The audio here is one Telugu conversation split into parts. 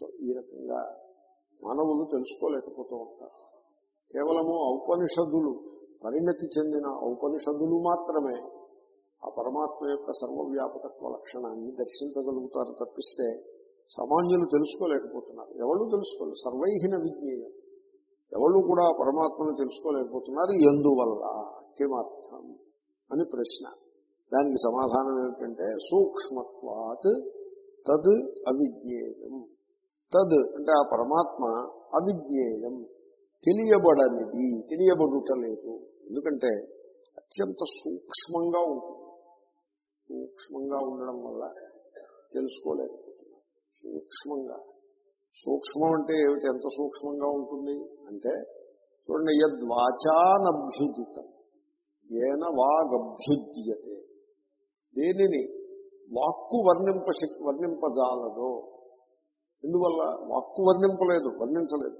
సో ఈ రకంగా మానవులు తెలుసుకోలేకపోతూ ఉంటారు. కేవలము ఔపనిషదులు పరిణతి చెందిన ఔపనిషదులు మాత్రమే ఆ పరమాత్మ యొక్క సర్వవ్యాపకత్వ లక్షణాన్ని దర్శించగలుగుతారు తప్పిస్తే సామాన్యులు తెలుసుకోలేకపోతున్నారు. ఎవరు తెలుసుకోలేదు సర్వైహిన విజ్ఞేయం. ఎవరు కూడా పరమాత్మను తెలుసుకోలేకపోతున్నారు. ఎందువల్ల? కిమర్థం అని ప్రశ్న. దానికి సమాధానం ఏమిటంటే సూక్ష్మత్వాత్ తద్ అవిజ్ఞేయం. తద్ అంటే ఆ పరమాత్మ అవిజ్ఞేయం. తెలియబడనిది. తెలియబడుటలేదు. ఎందుకంటే అత్యంత సూక్ష్మంగా ఉంటుంది. సూక్ష్మంగా ఉండడం వల్ల తెలుసుకోలేకపోతున్నాం. సూక్ష్మంగా. సూక్ష్మం అంటే ఏమిటి? ఎంత సూక్ష్మంగా ఉంటుంది? అంటే చూడండి యద్వాచానభ్యుదితం ఏన వాగభ్యుద్యతే దేనిని వాక్కు వర్ణింప శక్తి వర్ణింపజాలదో ఎందువల్ల వాక్కు వర్ణింపలేదు వర్ణించలేదు.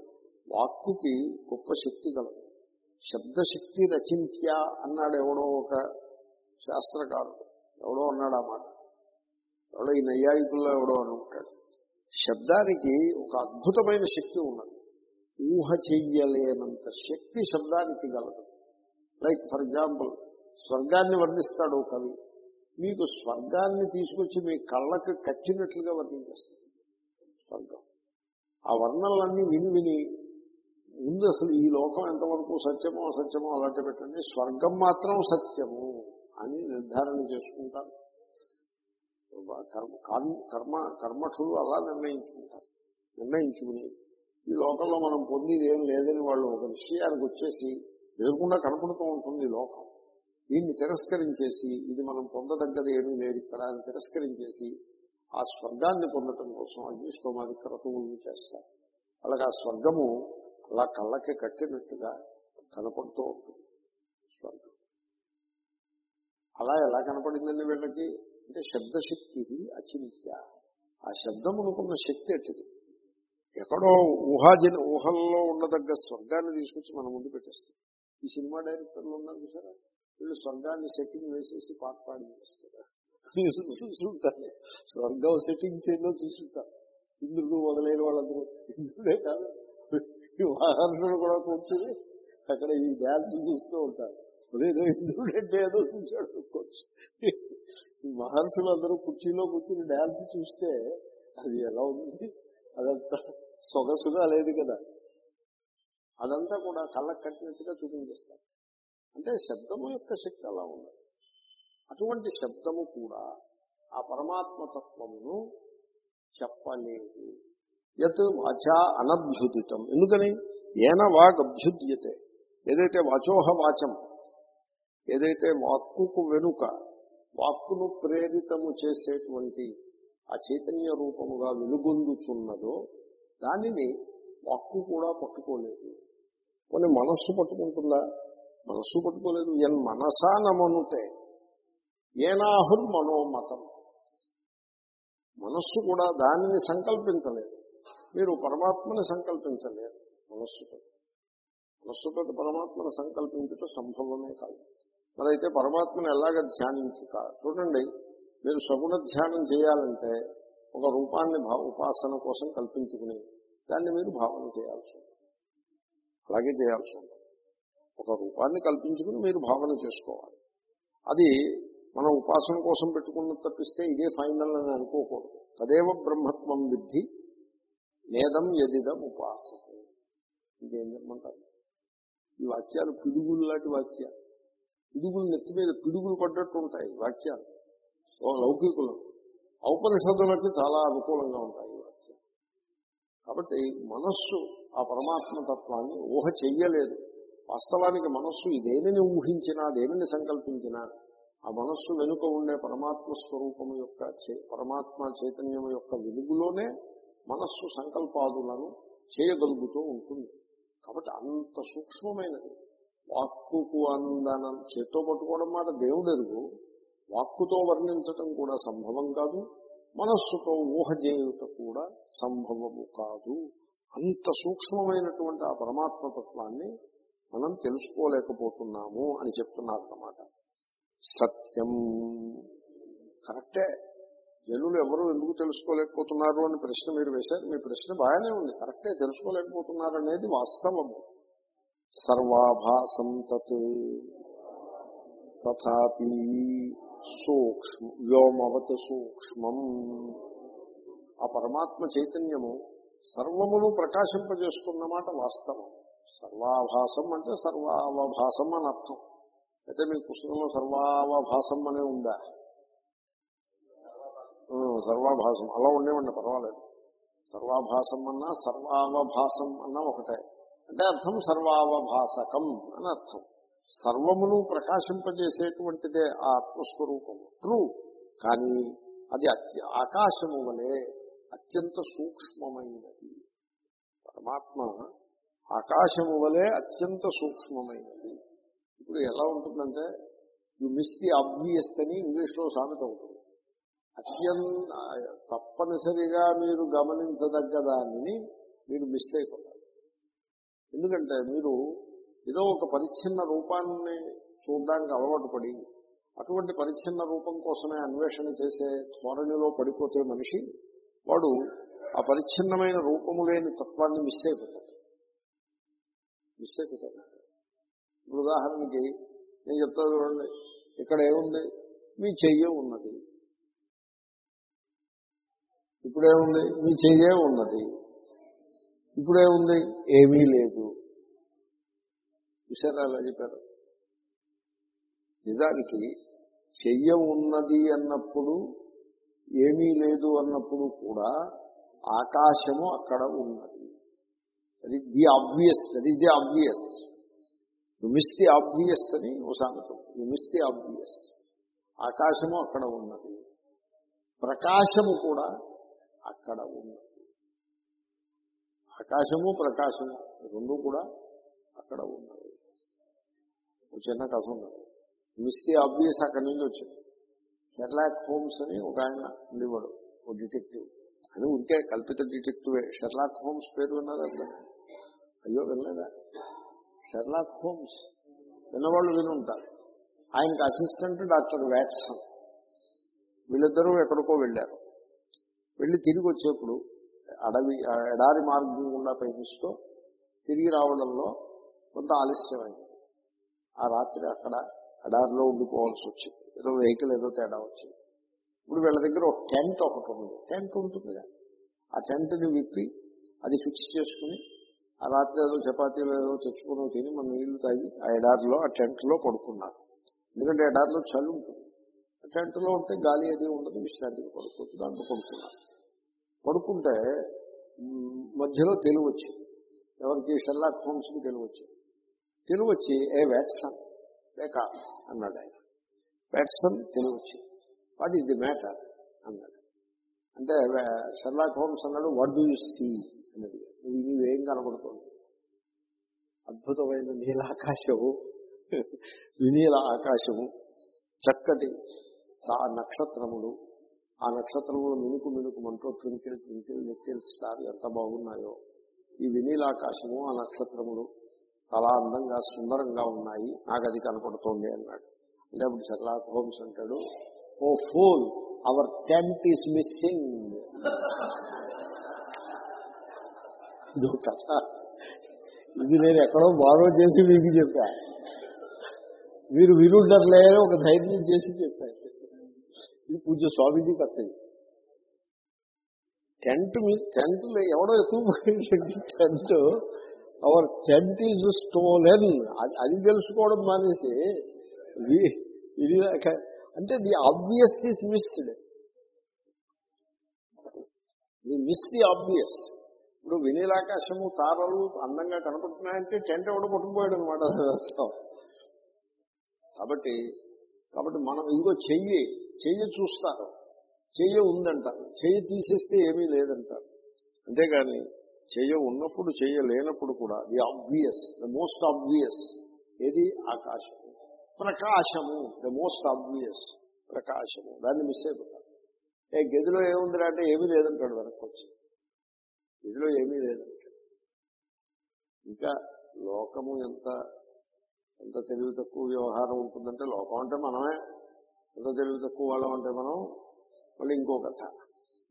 వాక్కుకి గొప్ప శక్తి కలదు. శబ్దశక్తి రచింత్య అన్నాడు ఎవడో ఒక శాస్త్రకారుడు. ఎవడో అన్నాడు ఆ మాట. ఎవడో ఈ నైయాయికుల్లో ఎవడో అనుకుంటాడు. శబ్దానికి ఒక అద్భుతమైన శక్తి ఉన్నది. ఊహ చెయ్యలేనంత శక్తి శబ్దానికి గలదు లైక్ ఫర్ ఎగ్జాంపుల్ స్వర్గాన్ని వర్ణిస్తాడు కవి. మీకు స్వర్గాన్ని తీసుకొచ్చి మీ కళ్ళకు కట్టినట్లుగా వర్ణించేస్తాడు. స్వర్గం. ఆ వర్ణనలన్నీ విని విని ముందు అసలు ఈ లోకం ఎంతవరకు సత్యమో అసత్యమో అలాంటి పెట్టండి. స్వర్గం మాత్రం సత్యము అని నిర్ధారణ చేసుకుంటారు. కర్మ కర్మ- కర్మఠులు అలా నిర్ణయించుకుంటారు. నిర్ణయించుకుని ఈ లోకంలో మనం పొందేది ఏం లేదని వాళ్ళు ఒక విషయానికి వచ్చేసి ఎదురకుండా కనపడుతూ ఉంటుంది లోకం. దీన్ని తిరస్కరించేసి ఇది మనం పొందదగ్గది ఏమీ లేదు ఇక్కడ అని తిరస్కరించేసి ఆ స్వర్గాన్ని పొందటం కోసం అగ్నిష్టోమాది క్రతువులను చేస్తారు. అలాగే ఆ స్వర్గము అలా కళ్ళకి కట్టినట్టుగా కనపడుతూ ఉంటుంది స్వర్గం. అలా ఎలా కనపడిందండి వీళ్ళకి? అంటే శబ్దశక్తి అచింత్య. ఆ శబ్దమునుకున్న శక్తి ఎట్టిది ఎక్కడో ఊహాజన ఊహల్లో ఉండదగ్గ స్వర్గాన్ని తీసుకొచ్చి మన ముందు పెట్టేస్తాం ఈ సినిమా డైరెక్టర్లు ఉన్నారు చూసారా? వీళ్ళు స్వర్గాన్ని సెట్టింగ్ వేసేసి పాట పాడి చేస్తారు చూసుంటారు స్వర్గం సెట్టింగ్స్ ఏదో చూసుంటారు ఇంద్రుడు మొదలైన వాళ్ళందరూ ఇంద్రుడే కాదు ఈ మహర్షులు కూడా కూర్చుని అక్కడ ఈ డ్యాన్స్ చూస్తూ ఉంటారు. అదేదో ఇంద్రుడు అంటే ఏదో చూశాడు అనుకోవచ్చు. ఈ మహర్షులు అందరూ కుర్చీలో కూర్చుని డ్యాన్స్ చూస్తే అది ఎలా ఉంది? అదంతా సొగసుగా లేదు కదా. అదంతా కూడా కళ్ళకు కట్టినట్టుగా చూపించేస్తారు. అంటే శబ్దము యొక్క శక్తి అలా ఉంది అటువంటి శబ్దము కూడా ఆ పరమాత్మతత్వమును చెప్పలేదు. యత్ వాచా అనభ్యుదితం. ఎందుకని? ఏన వాగ్ అభ్యుద్యతే. ఏదైతే వాచోహ వాచం ఏదైతే వాక్కుకు వెనుక వాక్కును ప్రేరితము చేసేటువంటి ఆ చైతన్య రూపముగా వెలుగొందుచున్నదో దానిని వాక్కు కూడా పట్టుకోలేదు. కొన్ని మనస్సు పట్టుకుంటుందా? మనస్సు పట్టుకోలేదు. ఎన్ మనసా నమనుతే ఏనాహుర్ మనోమతం. మనస్సు కూడా దానిని సంకల్పించలేదు. మీరు పరమాత్మని సంకల్పించలేరు మనస్సుతో. మనస్సుతో పరమాత్మను సంకల్పించుట సంభవమే కాదు. మరైతే పరమాత్మను ఎలాగ ధ్యానించుట? చూడండి మీరు సగుణ ధ్యానం చేయాలంటే ఒక రూపాన్ని భావ ఉపాసన కోసం కల్పించుకుని దాన్ని మీరు భావన చేయాల్సి ఉంటుంది. అలాగే చేయాల్సి ఉంటుంది. ఒక రూపాన్ని కల్పించుకుని మీరు భావన చేసుకోవాలి. అది మనం ఉపాసన కోసం పెట్టుకున్నది తప్పిస్తే ఇదే ఫైనల్ అని అనుకోకూడదు. తదేవ బ్రహ్మత్వం విద్ధి నేదం ఎదిదం ఉపాసన ఇదేం చెప్పమంటారు? ఈ వాక్యాలు పిడుగులు లాంటి వాక్యాలు పిడుగులు నెత్తి మీద పిడుగులు పడ్డట్టు ఉంటాయి వాక్యాలు లౌకికులు. ఔపనిషదులకు చాలా అనుకూలంగా ఉంటాయి ఈ వాక్యాలు కాబట్టి మనస్సు ఆ పరమాత్మ తత్వాన్ని ఊహ చెయ్యలేదు. వాస్తవానికి మనస్సు ఇదేనని ఊహించినా దేనిని సంకల్పించినా ఆ మనస్సు వెనుక ఉండే పరమాత్మ స్వరూపము యొక్క పరమాత్మ చైతన్యం యొక్క వెలుగులోనే మనస్సు సంకల్పాదులను చేయగలుగుతూ ఉంటుంది. కాబట్టి అంత సూక్ష్మమైనది. వాక్కుకు అందనం చేత్తో పట్టుకోవడం మాట దేవుడు ఎరుగు వాక్కుతో వర్ణించటం కూడా సంభవం కాదు. మనస్సుతో ఊహ చేయుట కూడా సంభవము కాదు. అంత సూక్ష్మమైనటువంటి ఆ పరమాత్మతత్వాన్ని మనం తెలుసుకోలేకపోతున్నాము అని చెప్తున్నారు అన్నమాట సత్యం. కరెక్టే. జనులు ఎవరు ఎందుకు తెలుసుకోలేకపోతున్నారు అని ప్రశ్న మీరు వేశారు. మీ ప్రశ్న బాగానే ఉంది. కరెక్టే. తెలుసుకోలేకపోతున్నారు అనేది వాస్తవము. సర్వాభాసం తత్. తథాపి సూక్ష్మ వ్యోమవత సూక్ష్మం. ఆ పరమాత్మ చైతన్యము సర్వమును ప్రకాశింపజేస్తున్న మాట వాస్తవం. సర్వాభాసం అంటే సర్వావభాసం అని అర్థం. అయితే మీ పుస్తకంలో సర్వావభాసం అనే ఉందా? సర్వాభాసం. అలా ఉండేవండి పర్వాలేదు. సర్వాభాసం అన్నా సర్వావభాసం అన్నా ఒకటే. అంటే అర్థం సర్వావభాసకం అని అర్థం. సర్వమును ప్రకాశింపజేసేటువంటిదే ఆ ఆత్మస్వరూపము. ట్రూ కానీ అది అత్య ఆకాశము వలె అత్యంత సూక్ష్మమైనది. పరమాత్మ ఆకాశము వలె అత్యంత సూక్ష్మమైనది. ఇప్పుడు ఎలా ఉంటుందంటే యు మిస్ ది అబ్వియస్ అని ఇంగ్లీష్లో సామెత ఉంటుంది. అత్యంత తప్పనిసరిగా మీరు గమనించదగ్గ దానిని మీరు మిస్ అయిపోతారు. ఎందుకంటే మీరు ఏదో ఒక పరిచ్ఛిన్న రూపాన్ని చూడడానికి అలవాటు పడి అటువంటి పరిచ్ఛిన్న రూపం కోసమే అన్వేషణ చేసే ధోరణిలో పడిపోతే మనిషి వాడు ఆ పరిచ్ఛిన్నమైన రూపము లేని తత్వాన్ని మిస్ అయిపోతాడు. మిస్ అయిపోతాడు. ఇప్పుడు ఉదాహరణకి నేను చెప్తా చూడండి. ఇక్కడ ఏముంది? మీ చెయ్య ఉన్నది. ఇప్పుడేముంది మీ చెయ్యే ఉన్నది. ఇప్పుడేముంది ఏమీ లేదు. విషయాలు అలా చెప్పారు? నిజానికి చెయ్య ఉన్నది అన్నప్పుడు ఏమీ లేదు అన్నప్పుడు కూడా ఆకాశము అక్కడ ఉన్నది. అది the obvious that is the obvious you miss the obvious అని ఓ సామెతం యు మిస్ ది ఆబ్వియస్ ఆకాశము అక్కడ ఉన్నది. ప్రకాశము కూడా అక్కడ ఉన్నది. ఆకాశము ప్రకాశము రెండు కూడా అక్కడ ఉన్నది ఒక చిన్న కథ ఉన్నది మిస్ ది ఆబ్వియస్ అక్కడి నుంచి వచ్చింది. షెర్లాక్ హోమ్స్ అని ఒక ఆయన ఉండేవాడు ఓ డిటెక్టివ్ అని ఉంటే కల్పిత డిటెక్టివే షెర్లాక్ హోమ్స్ పేరు విన్నారా అసలు అయ్యో వినలేదా? షెర్లాక్ హోమ్స్ విన్నవాళ్ళు విని ఉంటారు ఆయనకి అసిస్టెంట్ డాక్టర్ వ్యాట్సన్. వీళ్ళిద్దరూ ఎక్కడికో వెళ్ళారు. వెళ్ళి తిరిగి వచ్చేప్పుడు అడవి ఆ ఎడారి మార్గం గుండా పయనిస్తూ తిరిగి రావడంలో కొంత ఆలస్యమైంది. ఆ రాత్రి అక్కడ ఎడారిలో ఉండిపోవాల్సి వచ్చింది. ఏదో వెహికల్ ఏదో తేడా వచ్చింది. ఇప్పుడు వీళ్ళ దగ్గర ఒక టెంట్ ఒకటి ఉంది. టెంట్ ఉంటుంది ఆ టెంట్ని విప్పి అది ఫిక్స్ చేసుకుని ఆ రాత్రి ఏదో చపాతీలు ఏదో తెచ్చుకుని తిని మన నీళ్ళు తాగి ఆ ఎడారిలో ఆ టెంట్లో పడుకున్నారు. ఎందుకంటే ఎడారిలో చలి ఉంటుంది. ఆ టెంట్లో ఉంటే గాలి అది ఉండదు విశ్రాంతికి పడుకోవచ్చు దాంట్లో పడుకున్నారు. పడుకుంటే మధ్యలో తెలుగు వచ్చింది. ఎవరికి షెర్లాక్ హోమ్స్కి తెలివి వచ్చింది. తెలుగు వచ్చి ఏ వ్యాట్సన్ లేక అన్నాడు ఆయన. వ్యాట్సన్ తెలివి వచ్చింది. What is the matter? అన్నాడు. అంటే వే- హోమ్స్ అన్నాడు వాట్ డూ యూ సీ? అన్నది నువ్వు నీవేం కనబడుతుంది? అద్భుతమైన నీలాకాశము. వినీల ఆకాశము చక్కటి ఆ నక్షత్రములు. ఆ నక్షత్రములు మినుకు మినుకు మంటో ట్వింకిల్ ట్వింకిల్ లిటిల్ స్టార్ ఎంత బాగున్నాయో. ఈ వినీలాకాశము ఆ నక్షత్రములు చాలా అందంగా సుందరంగా ఉన్నాయి. నాకు అది కనపడుతోంది అన్నాడు. లేకపోతే షర్లాక్ హోమ్స్ అంటాడు ఓ fool our tent is missing. ఇదో కథ ఇది నేను ఎక్కడో బారో చేసి మీకు చెప్పా. మీరు వినుండర్లే ఒక ధైర్యం చేసి చెప్పారు ఇది పూజ స్వామీజీ కథ ఇది. టెంట్ మీ టెంట్ ఎవడో ఎత్తుకుపోయింది tent our tent is stolen. అది తెలుసుకోవడం మానేసి ఇది అంటే the obvious is missed. The miss the obvious. ఇప్పుడు వినీలాకాశము తారలు అందంగా కనపడుతున్నాయంటే టెంట్ కూడా పట్టుకుపోయాడు అనమాట కాబట్టి కాబట్టి మనం ఇంకో చెయ్యి చెయ్యి చూస్తారు. చెయ్యి ఉందంటారు. చెయ్యి తీసేస్తే ఏమీ లేదంటారు. అంతేగాని చెయ్య ఉన్నప్పుడు చెయ్య లేనప్పుడు కూడా the obvious the most obvious ఏది? ఆకాశము. ప్రకాశము ద మోస్ట్ ఆబ్వియస్ ప్రకాశము. దాన్ని మిస్ అయిపోతారు. ఏ గదిలో ఏముందిరా అంటే ఏమీ లేదంటాడు వెనక్కి వచ్చి. ఇందులో ఏమీ లేదంటే ఇంకా లోకము ఎంత ఎంత తెలివి తక్కువ వ్యవహారం ఉంటుందంటే లోకం అంటే మనమే. ఎంత తెలివి తక్కువ వాళ్ళం అంటే మనం మళ్ళీ ఇంకో కథ.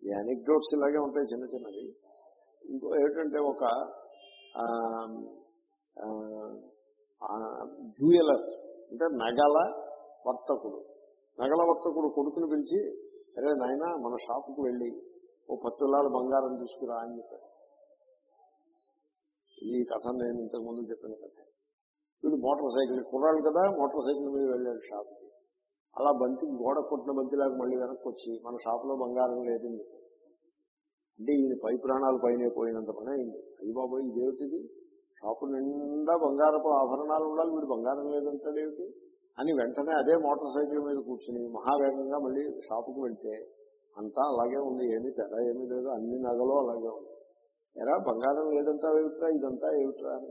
ఈ అనెక్డోట్స్ ఇలాగే ఉంటాయి చిన్న చిన్నవి. ఇంకో ఏమిటంటే ఒక జ్యూయలర్ అంటే నగల వర్తకుడు. నగల వర్తకుడు కొడుకుని పిలిచి అరే నాయన మన షాపుకు వెళ్ళి ఓ పత్తులాలు బంగారం తీసుకురా అని చెప్పాడు. ఈ కథ నేను ఇంతకుముందు చెప్పిన కథ. వీడు మోటార్ సైకిల్ కుర్రాడు కదా మోటార్ సైకిల్ మీద వెళ్ళాడు షాప్కి అలా బంతి గోడ కొట్టిన బంతిలాగా మళ్ళీ వెనక్కి వచ్చి మన షాప్లో బంగారం లేదని చెప్పాడు. అంటే ఈయన పై ప్రాణాలు పైన పోయినంత పని అయింది. అయ్యి బాబోయ్ ఇదేమిటిది? షాపు నిండా బంగారపు ఆభరణాలు ఉండాలి వీడు బంగారం లేదంటాడేమిటి అని వెంటనే అదే మోటార్ సైకిల్ మీద కూర్చుని మహావేగంగా మళ్ళీ షాపుకు వెళ్తే అంతా అలాగే ఉంది. ఏమి తేడా ఏమీ లేదు. అన్ని నగలు అలాగే ఉంది ఎరా బంగారం లేదంతా ఏమిట్రా? ఇదంతా ఏమిట్రా అని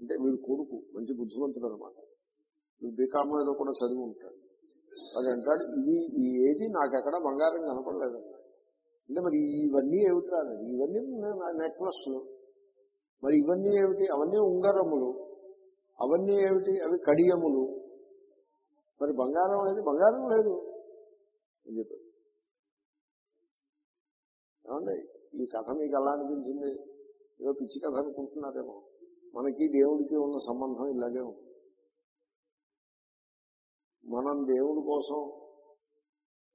అంటే వీడు కొడుకు మంచి బుద్ధిమంతుడు అనమాట వీడు బీకామ్ ఏదో కూడా చదివి ఉంటాడు. అది అంటాడు ఇది ఈ ఏది నాకెక్కడ బంగారం కనపడలేదన్నాడు. అంటే మరి ఇవన్నీ ఏమిట్రా అన్నది ఇవన్నీ నెక్లెస్లు. మరి ఇవన్నీ ఏమిటి? అవన్నీ ఉంగరములు. అవన్నీ ఏమిటి? అవి కడియములు. మరి బంగారం అనేది బంగారం లేదు అని చెప్పాడు. ఏమండి ఈ కథ మీకు ఎలా అనిపించింది ఏదో పిచ్చి కథ అనుకుంటున్నారేమో. మనకి దేవుడికి ఉన్న సంబంధం ఇలాగే ఉంది. మనం దేవుడి కోసం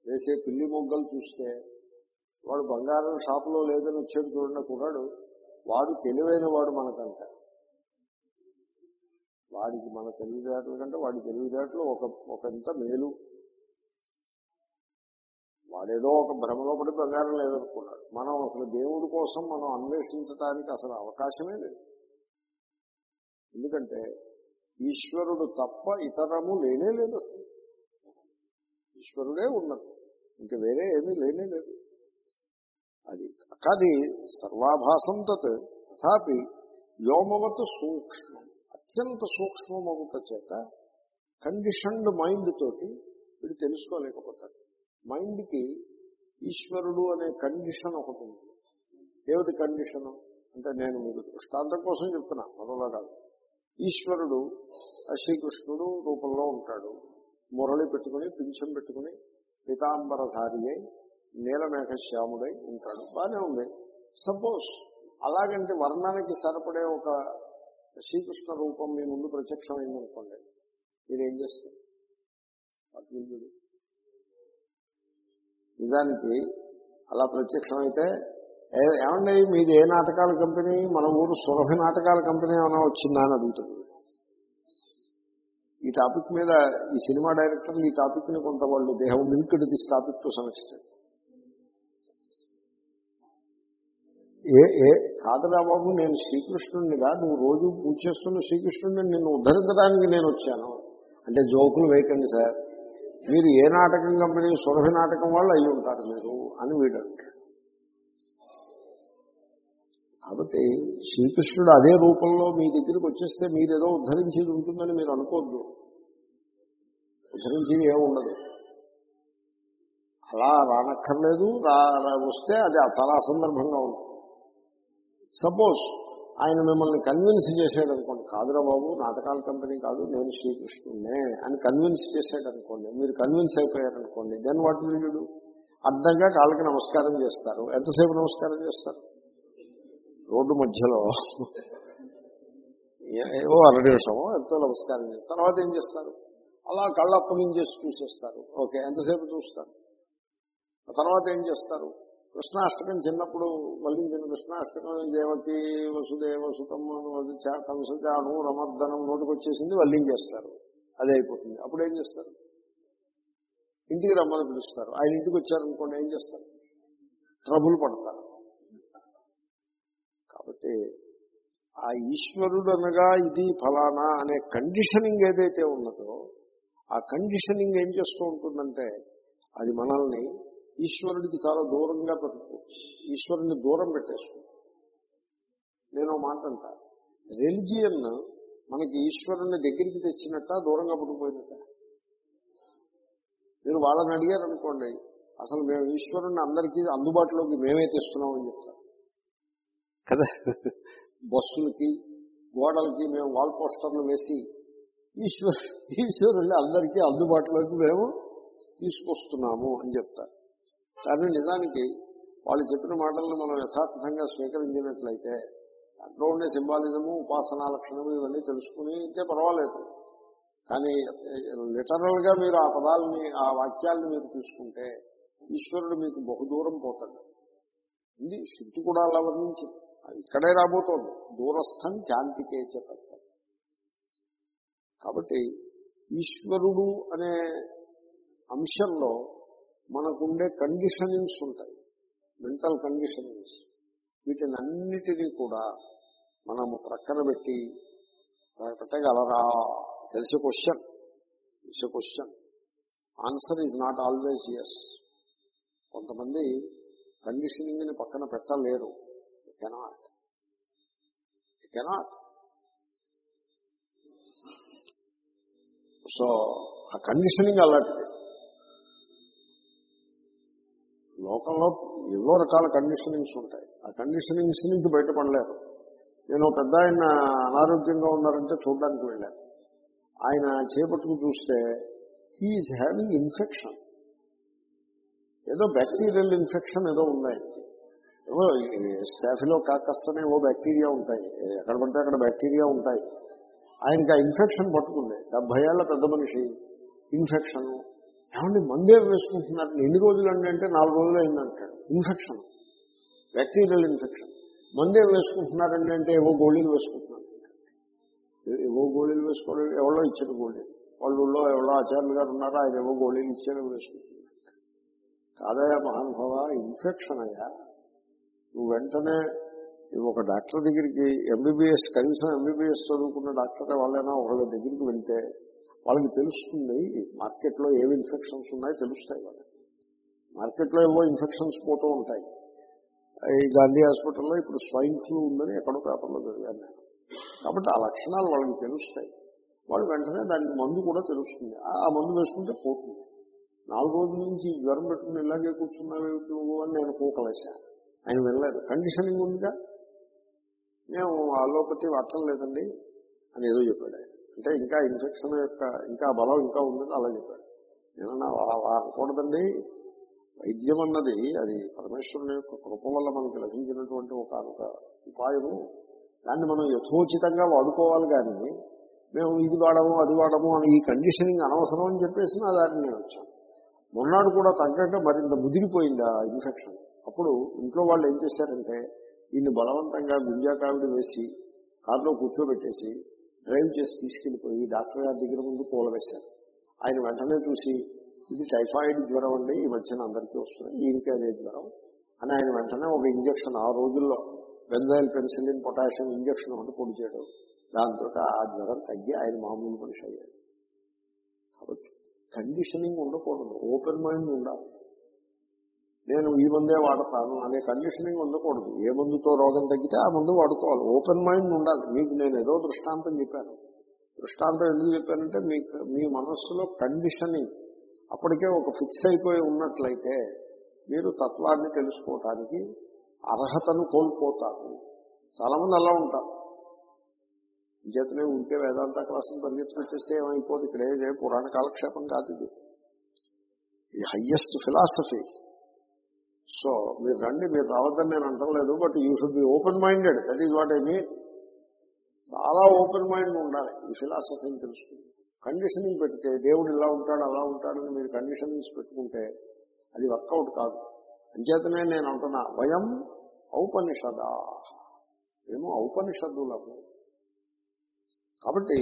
వేసే పిల్లి మొగ్గలు చూస్తే వాడు బంగారం షాపులో లేదని వచ్చేది చూడండి కూడాడు వాడు తెలివైన వాడు మనకంట. వాడికి మన తెలివితేటల కంటే వాడి తెలివితేటలు ఒక ఒకంత మేలు. వాడేదో ఒక భ్రమలో పడి బంగారం లేదనుకున్నాడు. మనం అసలు దేవుడి కోసం మనం అన్వేషించడానికి అసలు అవకాశమే లేదు. ఎందుకంటే ఈశ్వరుడు తప్ప ఇతరము లేనే లేదు అసలు. ఈశ్వరుడే ఉన్నది. ఇంకా వేరే ఏమీ లేనే లేదు. అది కానీ సర్వాభాసం తత్ తథాపి వ్యోమవత్ సూక్ష్మం. అత్యంత సూక్ష్మమవుట చేత కండిషన్డ్ మైండ్ తోటి వీడు తెలుసుకోలేకపోతాడు. మైండ్కి ఈశ్వరుడు అనే కండిషన్ ఒకటి ఉంది. ఏమిటి కండిషను? అంటే నేను మీకు దృష్టాంతం కోసం చెప్తున్నా మరోలా కాదు. ఈశ్వరుడు శ్రీకృష్ణుడు రూపంలో ఉంటాడు. మురళి పెట్టుకుని పింఛం పెట్టుకుని పితాంబరధారి అయి నీలమేఘశ్యాముడై ఉంటాడు. బాగానే ఉంది. సపోజ్ అలాగంటే వర్ణానికి సరిపడే ఒక శ్రీకృష్ణ రూపం మీ ముందు ప్రత్యక్షమైందనుకోండి మీరేం చేస్తారు? అర్జునుడు నిజానికి అలా ప్రత్యక్షమైతే ఏమండి మీది ఏ నాటకాల కంపెనీ? మన ఊరు సురభి నాటకాల కంపెనీ ఏమైనా వచ్చిందా అని అడుగుతుంది. ఈ టాపిక్ మీద ఈ సినిమా డైరెక్టర్లు ఈ టాపిక్ని కొంత వాళ్ళు దేహం లింక్డ్ దిస్ టాపిక్ టు సమస్య ఏ ఏ కాదురా బాబు నేను శ్రీకృష్ణుడినిగా నువ్వు రోజు పూజ చేస్తున్న శ్రీకృష్ణుడిని నిన్ను ఉద్ధరించడానికి నేను వచ్చాను. అంటే జోకులు వేయకండి సార్. మీరు ఏ నాటకం కంపెనీ సురభి నాటకం వాళ్ళు అయి ఉంటారు మీరు అని వీడు కాబట్టి శ్రీకృష్ణుడు అదే రూపంలో మీ దగ్గరికి వచ్చేస్తే మీరేదో ఉద్ధరించేది ఉంటుందని మీరు అనుకోవద్దు ఉద్ధరించేది ఏముండదు అలా రానక్కర్లేదు రా వస్తే అది చాలా అసందర్భంగా ఉంటుంది. సపోజ్ ఆయన మిమ్మల్ని కన్విన్స్ చేసాడు అనుకోండి కాదురా బాబు నాటకాల కంపెనీ కాదు నేను శ్రీకృష్ణునే అని కన్విన్స్ చేశాడు అనుకోండి మీరు కన్విన్స్ అయిపోయారనుకోండి దెన్ వాట్ వీడు అర్థంగా కాళ్ళకి నమస్కారం చేస్తారు. ఎంతసేపు నమస్కారం చేస్తారు? రోడ్డు మధ్యలో. ఏవో అర నిమిషమో ఎంతో నమస్కారం చేస్తారు. తర్వాత ఏం చేస్తారు? అలా కళ్ళప్పగించేసి చూసేస్తారు. ఓకే ఎంతసేపు చూస్తారు? తర్వాత ఏం చేస్తారు? కృష్ణాష్టకం చిన్నప్పుడు వల్లించిన కృష్ణాష్టకం దేవకి వసుదేవ సుతం కంసజాను రమర్దనం నోటికి వచ్చేసింది వల్లించేస్తారు అదే అయిపోతుంది. అప్పుడు ఏం చేస్తారు? ఇంటికి రమ్మని పిలుస్తారు. ఆయన ఇంటికి వచ్చారనుకోండి ఏం చేస్తారు? ట్రబుల్ పడతారు. కాబట్టి ఆ ఈశ్వరుడు అనగా ఇది ఫలానా అనే కండిషనింగ్ ఏదైతే ఉన్నదో ఆ కండిషనింగ్ ఏం చేస్తూ ఉంటుందంటే అది మనల్ని ఈశ్వరుడికి చాలా దూరంగా పెట్టుకో ఈశ్వరుని దూరం పెట్టేసుకుంటాం నేను మాట అంట. రెలిజియన్ మనకి ఈశ్వరుని దగ్గరికి తెచ్చినట్ట దూరంగా పట్టుకుపోయినట్ట మీరు వాళ్ళని అడిగారు అనుకోండి అసలు మేము ఈశ్వరుణ్ణి అందరికీ అందుబాటులోకి మేమే తెస్తున్నామని చెప్తాం. కదా? బస్సులకి గోడలకి మేము వాల్ పోస్టర్లు వేసి ఈశ్వరు ఈశ్వరుణ్ణి అందరికీ అందుబాటులోకి మేము తీసుకొస్తున్నాము అని చెప్తారు కానీ నిజానికి వాళ్ళు చెప్పిన మాటలను మనం యథార్థంగా స్వీకరించినట్లయితే దాంట్లో ఉండే సింబాలిజము ఉపాసనా లక్షణము ఇవన్నీ తెలుసుకుని ఇంతే పర్వాలేదు. కానీ లిటరల్గా మీరు ఆ పదాలని ఆ వాక్యాలను మీరు తీసుకుంటే ఈశ్వరుడు మీకు బహుదూరం పోతాడు. ఇది శుద్ధి కూడా అలా వర్ణించింది. ఇక్కడే రాబోతోంది. దూరస్థం శాంతికే చెప్పారు కాబట్టి ఈశ్వరుడు అనే అంశంలో మనకుండే కండిషనింగ్స్ ఉంటాయి. మెంటల్ కండిషనింగ్స్ వీటిని అన్నిటినీ కూడా మనము ప్రక్కన పెట్టి పెట్టగలరా తెలిసే క్వశ్చన్ తెలిసే question answer is not always yes కొంతమంది కండిషనింగ్ని పక్కన పెట్టలేరు. కెనాట్ కెనాట్ సో ఆ కండిషనింగ్ అలాంటిది. లోకంలో ఎన్నో రకాల కండిషనింగ్స్ ఉంటాయి. ఆ కండిషనింగ్స్ నుంచి బయటపడలేరు. నేను పెద్ద ఆయన అనారోగ్యంగా ఉన్నారంటే చూడడానికి వెళ్ళాను. ఆయన చేపట్టుకు చూస్తే హీఈస్ హ్యావింగ్ ఇన్ఫెక్షన్ ఏదో బ్యాక్టీరియల్ ఇన్ఫెక్షన్ ఏదో ఉన్నాయి. ఏవో స్టాఫిలో కాకస్తనే ఓ బ్యాక్టీరియా ఉంటాయి. ఎక్కడ పడితే అక్కడ బ్యాక్టీరియా ఉంటాయి. ఆయనకి ఆ ఇన్ఫెక్షన్ పట్టుకుంది. డెబ్బై ఏళ్ళ పెద్ద మనిషి. ఇన్ఫెక్షన్ ఏమండి మందే వేసుకుంటున్నారు. ఎన్ని రోజులు అండి అంటే నాలుగు రోజులు అయిందంటాడు. ఇన్ఫెక్షన్. Bacterial infection. మందే వేసుకుంటున్నారండి అంటే ఏవో గోళీలు వేసుకుంటున్నారు. ఏవో గోళీలు వేసుకోవడం ఎవరో ఇచ్చారు గోళీలు వాళ్ళు ఎవరో ఆచార్యులు గారు ఉన్నారో ఆయన ఏవో గోళీలు ఇచ్చారు వేసుకుంటున్నారు. కాదయా మహానుభావ ఇన్ఫెక్షన్ అయ్యా. నువ్వు వెంటనే ఒక డాక్టర్ దగ్గరికి ఎంబీబీఎస్ కనీసం ఎంబీబీఎస్ చదువుకున్న డాక్టర్ వాళ్ళైనా ఒకళ్ళ దగ్గరికి వెళ్తే వాళ్ళకి తెలుస్తుంది మార్కెట్లో ఏవి ఇన్ఫెక్షన్స్ ఉన్నాయో తెలుస్తాయి వాళ్ళకి. మార్కెట్లో ఏవో ఇన్ఫెక్షన్స్ పోతూ ఉంటాయి. ఈ గాంధీ హాస్పిటల్లో ఇప్పుడు స్వైన్ ఫ్లూ ఉందని ఎక్కడో పేపర్లో చదివాను నేను. కాబట్టి ఆ లక్షణాలు వాళ్ళకి తెలుస్తాయి. వాళ్ళు వెంటనే దానికి మందు కూడా తెలుస్తుంది. ఆ మందు వేసుకుంటే పోతుంది. నాలుగు రోజుల నుంచి జ్వరం పెట్టుకుని ఇలాగే కూర్చున్నావేమిటి నువ్వు అని నేను కూకలేశాను ఆయన వినలేదు. కండిషనింగ్ ఉందిగా? మేము అలోపతి వాడటం లేదండి అని ఏదో చెప్పాడు ఆయన. అంటే ఇంకా ఇన్ఫెక్షన్ యొక్క ఇంకా బలం ఇంకా ఉందని అలా చెప్పాడు. నేను అనకూడదండి వైద్యం అన్నది అది పరమేశ్వరుని యొక్క కృప వల్ల మనకి లభించినటువంటి ఒక ఒక ఉపాయము. దాన్ని మనం యథోచితంగా వాడుకోవాలి కానీ మేము ఇది వాడము అది వాడము అని ఈ కండిషనింగ్ అనవసరం అని చెప్పేసి నా దాన్ని నేను వచ్చాను. మొన్నాడు కూడా తగ్గక మరింత ముదిరిపోయింది ఆ ఇన్ఫెక్షన్ అప్పుడు ఇంట్లో వాళ్ళు ఏం చేశారంటే దీన్ని బలవంతంగా గుంజాకావిడి వేసి కారులో కూర్చోబెట్టేసి డ్రైవ్ చేసి తీసుకెళ్ళిపోయి డాక్టర్ గారి దగ్గర ముందు కూలవేశారు ఆయన వెంటనే చూసి ఇది టైఫాయిడ్ జ్వరం అండి ఈ మధ్యన అందరికీ వస్తుంది ఈయనకి అదే జ్వరం అని ఆయన వెంటనే ఒక ఇంజక్షన్ ఆ రోజుల్లో బెంజైల్ పెన్సిలిన్ పొటాషియం ఇంజక్షన్ ఒకటి పొడి చేయడం దాంతో ఆ జ్వరం తగ్గి ఆయన మామూలు మనిషి అయ్యాడు. కాబట్టి కండిషనింగ్ ఉండకూడదు ఓపెన్ మైండ్ ఉండాలి. నేను ఈ మందే వాడతాను అనే కండిషనింగ్ ఉండకూడదు. ఏ మందుతో రోగం తగ్గితే ఆ మందు వాడుకోవాలి. ఓపెన్ మైండ్ ఉండాలి. మీకు నేను ఏదో దృష్టాంతం చెప్పాను. దృష్టాంతం ఎందుకు చెప్పానంటే మీ మీ మనస్సులో కండిషనింగ్ అప్పటికే ఒక ఫిక్స్ అయిపోయి ఉన్నట్లయితే మీరు తత్వాన్ని తెలుసుకోవటానికి అర్హతను కోల్పోతారు. చాలా మంది అలా ఉంటారు. చేతనే ఉంటే వేదాంత క్లాసులు పరిగెత్తుకొచ్చేస్తే ఏమైపోదు. ఇక్కడ ఏదే పురాణ కాలక్షేపం కాదు ఇది. ఇది హయ్యెస్ట్ ఫిలాసఫీ సో మీరు రండి మీరు రావద్దని నేను అంటలేదు but you should be open minded that is what I mean చాలా ఓపెన్ మైండ్ ఉండాలి. ఈ ఫిలాసఫీని తెలుసుకుంది కండిషనింగ్ పెడితే దేవుడు ఇలా ఉంటాడు అలా ఉంటాడని మీరు కండిషనింగ్స్ పెట్టుకుంటే అది వర్కౌట్ కాదు. అంచేతనే నేను అంటున్నా వయం ఔపనిషదా. మేము ఔపనిషద్దులము. కాబట్టి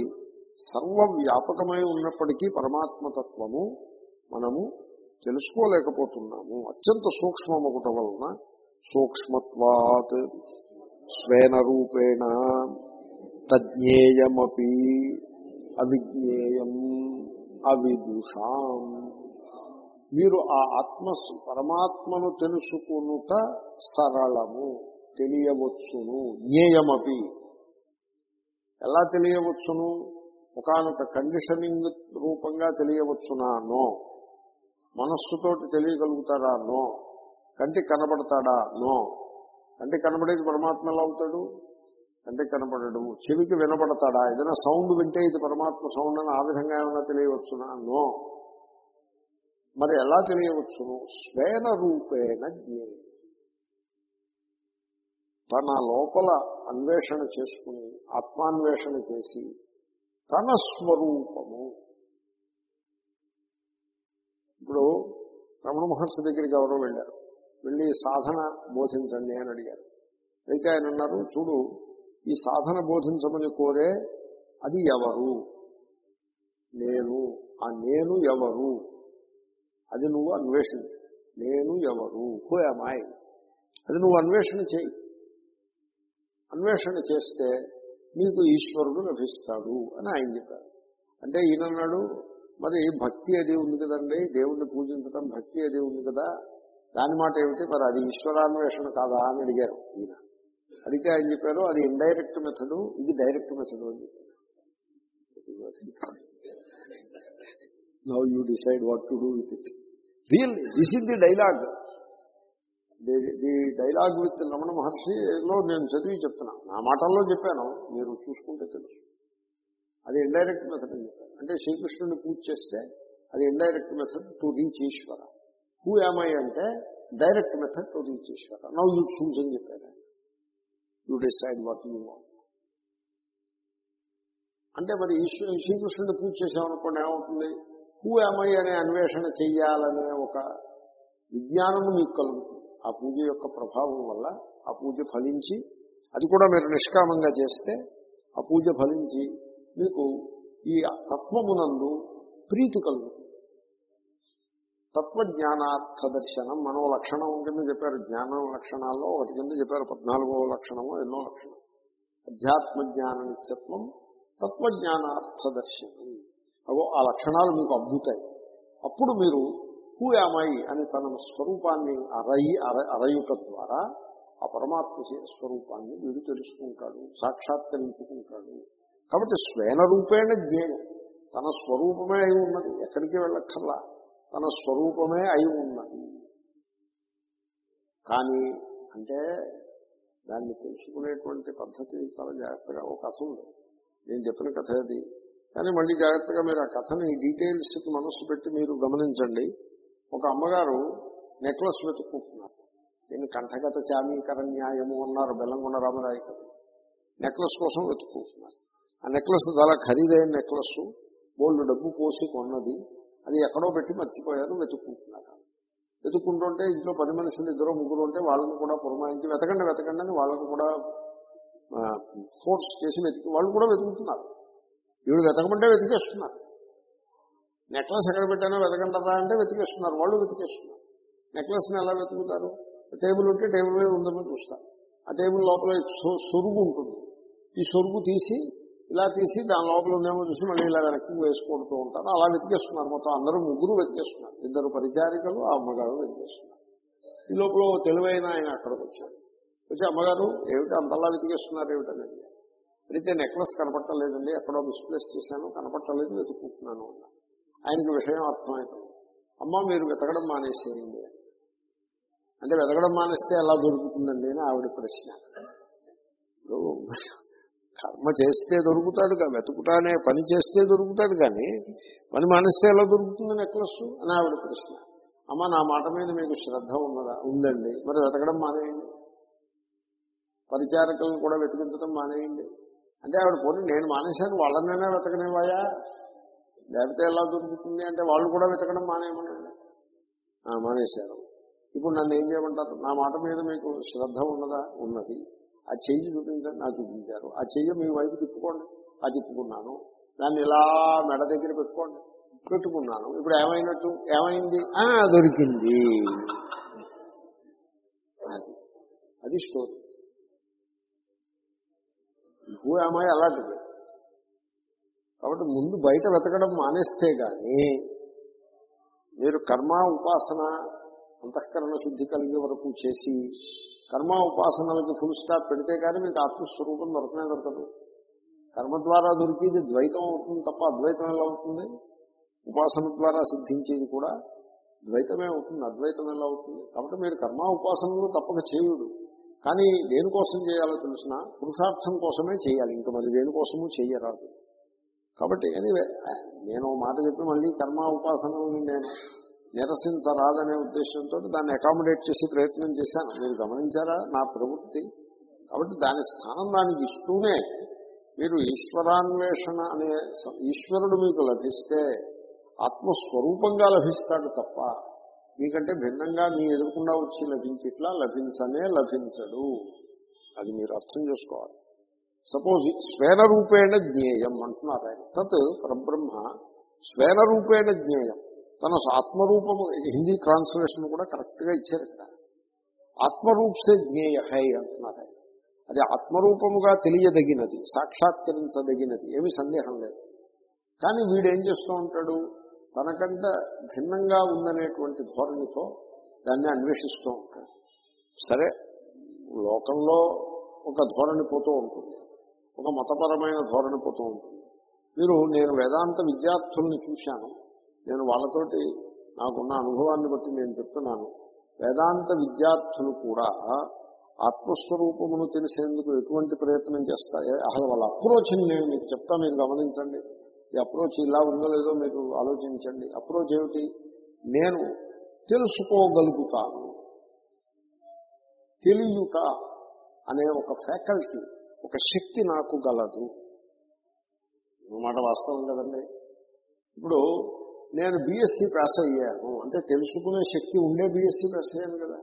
సర్వవ్యాపకమై ఉన్నప్పటికీ పరమాత్మతత్వము మనము తెలుసుకోలేకపోతున్నాము. అత్యంత సూక్ష్మమగుట వలన సూక్ష్మత్వాత్ స్వేన రూపేణ తజ్ఞేయమీ అవిజ్ఞేయం అవిదూషాం. మీరు ఆ ఆత్మ పరమాత్మను తెలుసుకునుట సరళము తెలియవచ్చును జ్ఞేయమపి. ఎలా తెలియవచ్చును? ఒకనొక కండిషనింగ్ రూపంగా తెలియవచ్చునా మనస్సుతో మనస్సుతోటి తెలియగలుగుతారా నో. కంటికి కనబడతాడా? నో. కంటికి కనబడేది పరమాత్మ ఎలా అవుతాడు? కంటికి కనబడడు. చెవికి వినపడతాడా ఏదైనా సౌండ్ వింటే ఇది పరమాత్మ సౌండ్ అని ఆ విధంగా ఏమైనా తెలియవచ్చునా? నో. మరి ఎలా తెలియవచ్చును? స్వేన రూపేణ జ్ఞే తన లోపల అన్వేషణ చేసుకుని ఆత్మాన్వేషణ చేసి తన స్వరూపము ఇప్పుడు రమణ మహర్షి దగ్గరికి ఎవరో వెళ్ళారు. వెళ్ళి సాధన బోధించండి అని అడిగారు. అయితే ఆయన అన్నారు చూడు ఈ సాధన బోధించమని కోరే అది ఎవరు? నేను ఆ నేను ఎవరు? అది నువ్వు అన్వేషించు. నేను ఎవరు? హూ అమాయ్ అది నువ్వు అన్వేషణ చేయి. అన్వేషణ చేస్తే నీకు ఈశ్వరుడు లభిస్తాడు అని ఆయన చెప్పారు. అంటే ఈయనన్నాడు మరి భక్తి అది ఉంది కదండి. దేవుణ్ణి పూజించడం భక్తి అది ఉంది కదా. దాని మాట ఏమిటి? మరి అది ఈశ్వరాన్వేషణ కాదా అని అడిగారు ఈయన. అడిగితే ఆయన చెప్పారు అది ఇండైరెక్ట్ మెథడ్ ఇది డైరెక్ట్ మెథడ్ అని now now you decide what to do with it real this is the dialogue the dialogue with Ramana మహర్షిలో నేను చదివి చెప్తున్నా. నా మాటల్లో చెప్పాను మీరు చూసుకుంటే తెలుసు. అది ఇండైరెక్ట్ మెథడ్ అని చెప్పాను అంటే శ్రీకృష్ణుని పూజ చేస్తే అది indirect method to reach Ishwara who am I అంటే direct method to reach Ishwara now you choose అని చెప్పాను you decide what you want అంటే మరి ఈశ్వరు శ్రీకృష్ణుని పూజ చేసామనుకోండి ఏమవుతుంది? హూ ఏమై అనే అన్వేషణ చెయ్యాలనే ఒక విజ్ఞానము మీకు కలుగుతుంది. ఆ పూజ యొక్క ప్రభావం వల్ల ఆ పూజ ఫలించి అది కూడా మీరు నిష్కామంగా చేస్తే ఆ పూజ ఫలించి మీకు ఈ తత్వమునందు ప్రీతి కలుగుతుంది తత్వజ్ఞానార్థ దర్శనం మనో లక్షణం కింద చెప్పారు. జ్ఞానం లక్షణాల్లో ఒకటి కింద చెప్పారు. పద్నాలుగో లక్షణమో ఎన్నో లక్షణం. అధ్యాత్మ జ్ఞాన నిత్యత్వం తత్వజ్ఞానార్థ దర్శనం అగో ఆ లక్షణాలు మీకు అద్భుతాయి. అప్పుడు మీరు హూ యామాయి అని తన స్వరూపాన్ని అరయి అర అరయుట ద్వారా ఆ పరమాత్మ స్వరూపాన్ని వీడు తెలుసుకుంటాడు సాక్షాత్కరించుకుంటాడు. కాబట్టి స్వేన రూపేణ జ్ఞేయం. తన స్వరూపమే అయి ఉన్నది. ఎక్కడికి వెళ్ళక్కర్లా. తన స్వరూపమే అయి ఉన్నది. కానీ అంటే దాన్ని తెలుసుకునేటువంటి పద్ధతి చాలా జాగ్రత్తగా ఒక కథ ఉంది. నేను చెప్పిన కథ అది. కానీ మళ్ళీ జాగ్రత్తగా మీరు ఆ కథని డీటెయిల్స్కి మనస్సు పెట్టి మీరు గమనించండి. ఒక అమ్మగారు నెక్లెస్ వెతుక్కుంటున్నారు. దీన్ని కంఠగత చామీకర న్యాయము అన్నారు బెల్లంగొండ రామరాయ నెక్లెస్ కోసం వెతుక్కుంటున్నారు. ఆ నెక్లెస్ చాలా ఖరీదైన నెక్లెస్ బోల్డ్ డబ్బు పోసి కొన్నది. అది ఎక్కడో పెట్టి మర్చిపోయారు వెతుక్కుంటున్నారు. వెతుక్కుంటుంటే ఇంట్లో పది మనుషులు ఇద్దరు ముగ్గురు ఉంటే వాళ్ళని కూడా పురమాయించి వెతకండి వెతకండి అని వాళ్ళని కూడా ఫోర్స్ చేసి వెతికి వాళ్ళు కూడా వెతుకుతున్నారు. వీళ్ళు వెతకమంటే వెతికేస్తున్నారు. నెక్లెస్ ఎక్కడ పెట్టానో వెతకంటారా అంటే వెతికేస్తున్నారు వాళ్ళు వెతికేస్తున్నారు. నెక్లెస్ని ఎలా వెతుకుతారు? టేబుల్ ఉంటే టేబుల్ మీద ఉందని చూస్తారు. ఆ టేబుల్ లోపల సొరుగు ఉంటుంది. ఈ సొరుగు తీసి ఇలా తీసి దాని లోపల ఉందేమో చూసి మళ్ళీ ఇలా వెనక్కి వేసుకుంటూ ఉంటారు. అలా వెతికేస్తున్నారు. మొత్తం అందరూ ముగ్గురు వెతికేస్తున్నారు. ఇద్దరు పరిచారికలు ఆ అమ్మగారు వెతికేస్తున్నారు. ఈ లోపల తెలివైన ఆయన అక్కడికి వచ్చాడు. వచ్చి అమ్మగారు ఏమిటి అంతలా వెతికేస్తున్నారు ఏమిటనేది? అయితే నెక్లెస్ కనపట్టలేదండి. ఎక్కడో మిస్ప్లేస్ చేశాను. కనపట్టలేదు వెతుక్కుంటున్నాను అన్నా ఆయనకి విషయం అర్థమైపోయింది అమ్మ మీరు వెతకడం మానేసేయండి. అంటే వెతకడం మానేస్తే ఎలా దొరుకుతుందండి? అని ఆవిడ ప్రశ్న. కర్మ చేస్తే దొరుకుతాడు వెతుకుతానే పని చేస్తే దొరుకుతాడు కానీ పని మానేస్తే ఎలా దొరుకుతుంది నెక్లెస్ అని ఆవిడ ప్రశ్న. అమ్మ నా మాట మీద మీకు శ్రద్ధ ఉన్నదా? ఉందండి. మరి వెతకడం మానేయండి. పరిచారకులను కూడా వెతికించడం మానేయండి. అంటే ఆవిడ పోనీ నేను మానేశాను వాళ్ళనైనా వెతకనివ్వాయా? లేకపోతే ఎలా దొరుకుతుంది అంటే వాళ్ళు కూడా వెతకడం మానేయమనండి. మానేశారు. ఇప్పుడు నన్ను ఏం చేయమంటారు? నా మాట మీద మీకు శ్రద్ధ ఉన్నదా? ఉన్నది. ఆ చెయ్యి చూపించండి నాకు చూపించారు. ఆ చెయ్యి మీ వైపు తిప్పుకోండి ఆ తిప్పుకున్నాను. దాన్ని ఇలా మెడ దగ్గర పెట్టుకోండి పెట్టుకున్నాను. ఇప్పుడు ఏమైనట్టు? ఏమైంది? ఆ, దొరికింది. అది. అది స్టోరీ. భూ ఏమాయి అలాంటిది. కాబట్టి ముందు బయట వెతకడం మానేస్తే కానీ మీరు కర్మ ఉపాసన అంతఃకరణ శుద్ధి కలిగే వరకు చేసి కర్మ ఉపాసనలకి ఫుల్ స్టాప్ పెడితే కానీ మీకు ఆత్మస్వరూపం దొరకనే దొరకదు. కర్మ ద్వారా దొరికేది ద్వైతం అవుతుంది తప్ప అద్వైతం ఎలా అవుతుంది? ఉపాసన ద్వారా సిద్ధించేది కూడా ద్వైతమే అవుతుంది అద్వైతం ఎలా అవుతుంది? కాబట్టి మీరు కర్మ ఉపాసనలు తప్పక చేయుడు. కానీ దేనికోసం చేయాలో తెలిసిన పురుషార్థం కోసమే చేయాలి. ఇంకా మరి దేనికోసము చేయరాదు కాబట్టి ఎనీవే నేను మాట చెప్పి మళ్ళీ కర్మ ఉపాసనలు నేను నిరసించరాదనే ఉద్దేశంతో దాన్ని అకామిడేట్ చేసి ప్రయత్నం చేశాను. మీరు గమనించారా? నా ప్రవృత్తి. కాబట్టి దాని స్థానం దానికి ఇస్తూనే మీరు ఈశ్వరాన్వేషణ అనే ఈశ్వరుడు మీకు లభిస్తే ఆత్మస్వరూపంగా లభిస్తాడు తప్ప మీకంటే భిన్నంగా మీ ఎదురుకుండా వచ్చి లభించి ఇట్లా లభించనే లభించడు. అది మీరు అర్థం చేసుకోవాలి. సపోజ్ స్వేన రూపేణ జ్ఞేయం అంటున్నారు ఆయన. తత్ పరబ్రహ్మ స్వేన రూపేణ జ్ఞేయం. తన ఆత్మరూపము హిందీ ట్రాన్స్లేషన్ కూడా కరెక్ట్గా ఇచ్చారు ఇక్కడ. ఆత్మరూప్సే జ్ఞేయ హై అంటున్నారు అది ఆత్మరూపముగా తెలియదగినది సాక్షాత్కరించదగినది ఏమీ సందేహం లేదు. కానీ వీడేం చేస్తూ ఉంటాడు? తనకంటే భిన్నంగా ఉందనేటువంటి ధోరణితో దాన్ని అన్వేషిస్తూ ఉంటాడు. సరే లోకంలో ఒక ధోరణి పోతూ ఉంటుంది. ఒక మతపరమైన ధోరణి పోతూ ఉంటుంది. మీరు నేను వేదాంత విద్యార్థుల్ని చూశాను. నేను వాళ్ళతోటి నాకున్న అనుభవాన్ని బట్టి నేను చెప్తున్నాను. వేదాంత విద్యార్థులు కూడా ఆత్మస్వరూపమును తెలిసేందుకు ఎటువంటి ప్రయత్నం చేస్తాయి? అసలు వాళ్ళ అప్రోచ్ని నేను మీకు చెప్తా మీరు గమనించండి. ఈ అప్రోచ్ ఇలా ఉందో లేదో మీరు ఆలోచించండి. అప్రోచ్ ఏమిటి? నేను తెలుసుకోగలుగుతాను. తెలియట అనే ఒక ఫ్యాకల్టీ ఒక శక్తి నాకు గలదు. మాట వాస్తవం కదండి. ఇప్పుడు నేను బీఎస్సీ పాస్ అయ్యాను. అంటే తెలుసుకునే శక్తి ఉండే బీఎస్సీ పాస్ అయ్యాను కదా.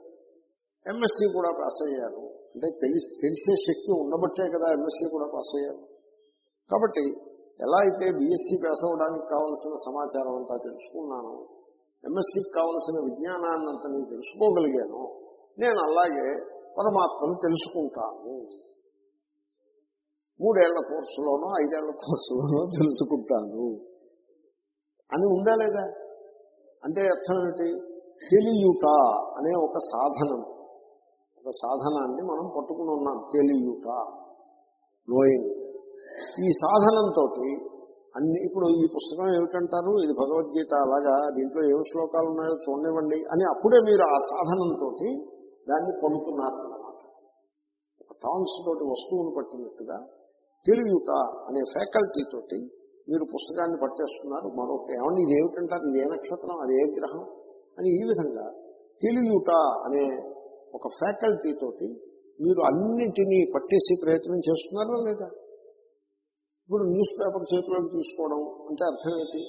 ఎంఎస్సీ కూడా పాస్ అయ్యాను. అంటే తెలిసి తెలిసే శక్తి ఉండబట్టే కదా ఎంఎస్సీ కూడా పాస్ అయ్యాను. కాబట్టి ఎలా అయితే బీఎస్సీ పాస్ అవ్వడానికి కావలసిన సమాచారం అంతా తెలుసుకున్నాను ఎంఎస్సీకి కావలసిన అంత నేను తెలుసుకోగలిగాను నేను అలాగే పరమాత్మను తెలుసుకుంటాను. మూడేళ్ళ కోర్సులోనో ఐదేళ్ళ కోర్సులోనో తెలుసుకుంటాను. అని ఉందా లేదా? అంటే అర్థం ఏమిటి? తెలియుట అనే ఒక సాధనం. ఒక సాధనాన్ని మనం పట్టుకుని ఉన్నాం. తెలియుట. నోయింగ్ ఈ సాధనంతో అన్ని ఇప్పుడు ఈ పుస్తకం ఏమిటంటారు? ఇది భగవద్గీత అలాగా. దీంట్లో ఏం శ్లోకాలు ఉన్నాయో చూడనివ్వండి అని అప్పుడే మీరు ఆ సాధనంతో దాన్ని పొందుతున్నారన్నమాట ఒక టాన్స్ తోటి వస్తువును పట్టినట్టుగా తెలియుట అనే ఫ్యాకల్టీ తోటి మీరు పుస్తకాన్ని పట్టేస్తున్నారు మరొక ఏమన్నా ఇది ఏమిటంటారు? ఇది ఏ నక్షత్రం? అది ఏ గ్రహం? అని ఈ విధంగా తెలియట అనే ఒక ఫ్యాకల్టీ తోటి మీరు అన్నింటినీ పట్టేసి ప్రయత్నం చేస్తున్నారా లేదా? ఇప్పుడు న్యూస్ పేపర్ చేతిలోకి తీసుకోవడం అంటే అర్థం ఏంటి?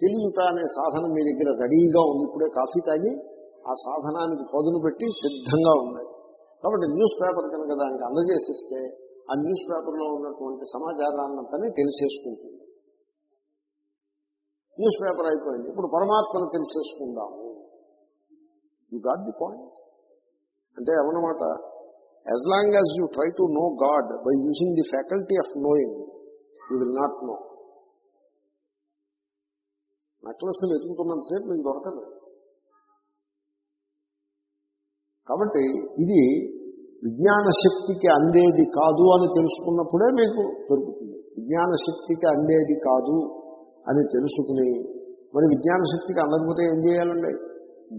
తెలియట అనే సాధనం మీ దగ్గర రెడీగా ఉంది. ఇప్పుడే కాఫీ తాగి ఆ సాధనానికి పదును పెట్టి సిద్ధంగా ఉంది. కాబట్టి న్యూస్ పేపర్ కనుక దానికి అందజేసిస్తే ఆ న్యూస్ పేపర్లో ఉన్నటువంటి సమాచారాన్నంతనే తెలిసేసుకుంటుంది. న్యూస్ పేపర్ అయిపోయింది. ఇప్పుడు పరమాత్మను తెలిసేసుకుందాము. యు గాట్ ది పాయింట్ అంటే ఏమన్నమాట? As long as you try to know God by using the faculty of knowing you will not know necklace వెతుకుతున్నంతసేపు మీకు దొరకదు. కాబట్టి ఇది విజ్ఞాన శక్తికి అందేది కాదు అని తెలుసుకున్నప్పుడే మీకు దొరుకుతుంది. విజ్ఞాన శక్తికి అందేది కాదు. అని తెలుసుకుని మరి విజ్ఞాన శక్తికి అందకపోతే ఏం చేయాలండి?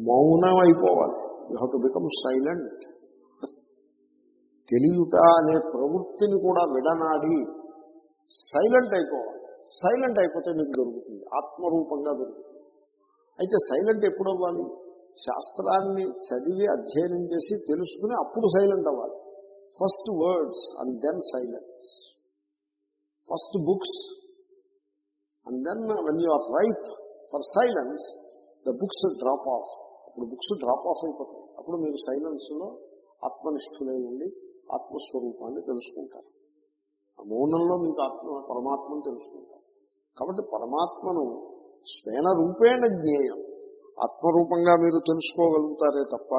మౌనం అయిపోవాలి. You have to become silent తెలియట అనే ప్రవృత్తిని కూడా విడనాడి సైలెంట్ అయిపోవాలి. సైలెంట్ అయిపోతే మీకు దొరుకుతుంది. ఆత్మరూపంగా దొరుకుతుంది. అయితే సైలెంట్ ఎప్పుడు అవ్వాలి? శాస్త్రాన్ని చదివి అధ్యయనం చేసి తెలుసుకుని అప్పుడు సైలెంట్ అవ్వాలి. First words and then silence first books and then when you are ripe for silence the books drop off అప్పుడు బుక్స్ డ్రాప్ ఆఫ్ అయిపోతాయి. అప్పుడు మీరు సైలెన్స్లో ఆత్మనిష్ఠులై ఉండి ఆత్మస్వరూపాన్ని తెలుసుకుంటారు. ఆ మౌనంలో మీకు ఆత్మ పరమాత్మను తెలుసుకుంటారు. కాబట్టి పరమాత్మను స్వేన రూపేణ జ్ఞేయం. ఆత్మరూపంగా మీరు తెలుసుకోగలుగుతారే తప్ప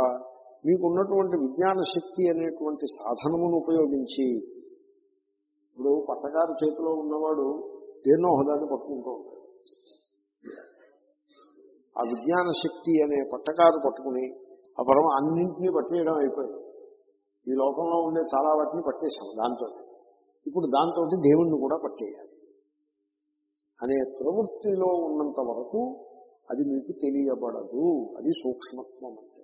మీకున్నటువంటి విజ్ఞాన శక్తి అనేటువంటి సాధనమును ఉపయోగించి ఇప్పుడు పట్టగారు చేతిలో ఉన్నవాడు దేన్నో హోదాన్ని పట్టుకుంటూ ఉంటాడు. ఆ విజ్ఞాన శక్తి అనే పట్టకారు పట్టుకుని ఆ పరమ అన్నింటినీ పట్టేయడం అయిపోయింది. ఈ లోకంలో ఉండే చాలా వాటిని పట్టేశాం దాంతో. ఇప్పుడు దాంతో దేవుణ్ణి కూడా పట్టేయాలి. అనే ప్రవృత్తిలో ఉన్నంత వరకు అది మీకు తెలియబడదు. అది సూక్ష్మత్వం అంటే.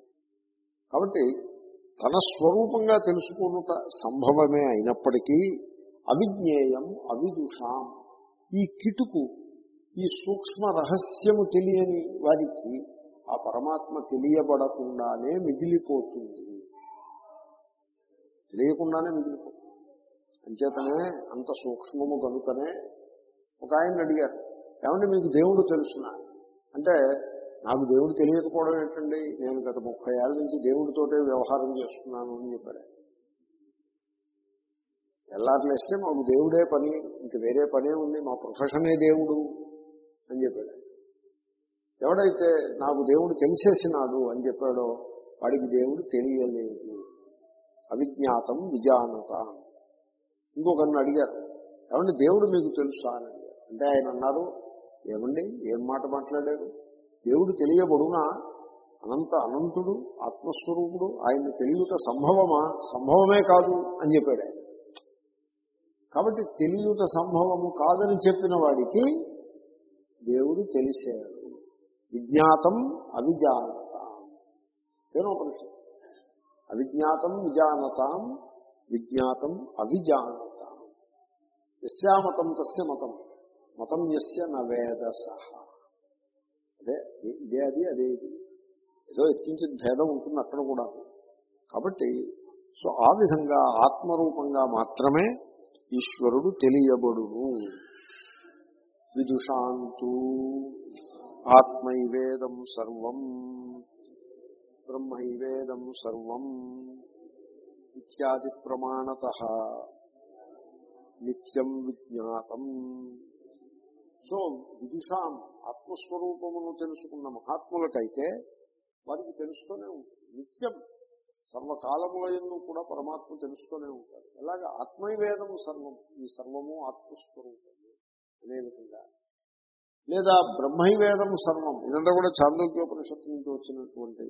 కాబట్టి తన స్వరూపంగా తెలుసుకున్నట సంభవమే అయినప్పటికీ అవిజ్ఞేయం అవిదుషాం ఈ కిటుకు ఈ సూక్ష్మ రహస్యము తెలియని వారికి ఆ పరమాత్మ తెలియబడకుండానే మిగిలిపోతుంది. తెలియకుండానే మిగిలిపోతుంది. అంచేతనే అంత సూక్ష్మము కనుకనే ఒక ఆయన అడిగారు ఏమంటే మీకు దేవుడు తెలుసునా? అంటే నాకు దేవుడు తెలియకపోవడం ఏంటండి? నేను గత ముప్పై ఏళ్ళ నుంచి దేవుడితోటే వ్యవహారం చేస్తున్నాను అని చెప్పాడు తెల్లారులేస్తే మాకు దేవుడే పని ఇంక వేరే పనే ఉంది మా ప్రొఫెషనే దేవుడు అని చెప్పాడు. ఎవడైతే నాకు దేవుడు తెలిసేసినాడు అని చెప్పాడో వాడికి దేవుడు తెలియలేదు. అవిజ్ఞాతం విజానత. ఇంకొకరిని అడిగారు ఏమండి దేవుడు మీకు తెలుసా? అని అడిగారు. అంటే ఆయన అన్నారు ఏమండి? ఏం మాట మాట్లాడారు? దేవుడు తెలియబడునా? అనంత అనంతుడు ఆత్మస్వరూపుడు ఆయన తెలియట సంభవమా? సంభవమే కాదు అని చెప్పాడు ఆయన. కాబట్టి తెలియట సంభవము కాదని చెప్పిన వాడికి దేవుడు తెలిసాడు. విజ్ఞాతం అవిజానతాం. తేనోపనిషత్తు అవిజ్ఞాతం విజానతాం విజ్ఞాతం అవిజానతాం. యశ్యామతం తస్య మతం. మతం యస్య నవేద సహ అదే ఇదే అది అదే ఇది. ఏదో ఎత్కించిన భేదం ఉంటుంది అక్కడ కూడా కాబట్టి సో ఆ విధంగా ఆత్మరూపంగా మాత్రమే ఈశ్వరుడు తెలియబడును. విదుషాంతు ఆత్మైవేదం సర్వం బ్రహ్మైవేదం సర్వం ఇత్యాది ప్రమాణత నిత్యం విజ్ఞాతం. సో విదుషాం ఆత్మస్వరూపమును తెలుసుకున్న మహాత్ములకైతే వారికి తెలుస్తూనే ఉంటుంది నిత్యం సర్వకాలముల ఎందు కూడా పరమాత్మ తెలుసుకునే ఉంటాడు. ఎలాగ ఆత్మైవేదం సర్వం ఈ సర్వము ఆత్మస్వరూపము అనే విధంగా. లేదా బ్రహ్మైవేదం సర్వం ఇదంతా కూడా చాంద్రోగ్యోపనిషత్తు నుంచి వచ్చినటువంటి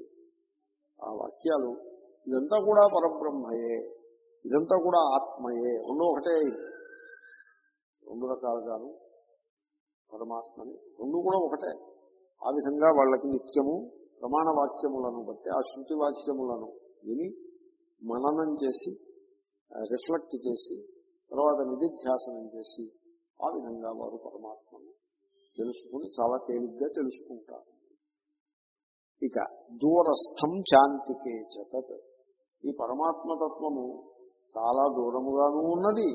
ఆ వాక్యాలు ఇదంతా కూడా పరబ్రహ్మయే ఇదంతా కూడా ఆత్మయే రెండు ఒకటే రెండు రకాలుగాను పరమాత్మని రెండు కూడా ఒకటే. ఆ విధంగా వాళ్ళకి నిత్యము ప్రమాణ వాక్యములను బట్టి ఆ శృతి వాక్యములను విని మననం చేసి రిఫ్లెక్ట్ చేసి తర్వాత నిధిధ్యాసనం చేసి ఆ విధంగా వారు పరమాత్మను తెలుసుకుని చాలా తేలిగ్గా తెలుసుకుంటారు. ఇక దూరస్థం శాంతికే చతత్. ఈ పరమాత్మతత్వము చాలా దూరముగాను ఉన్నది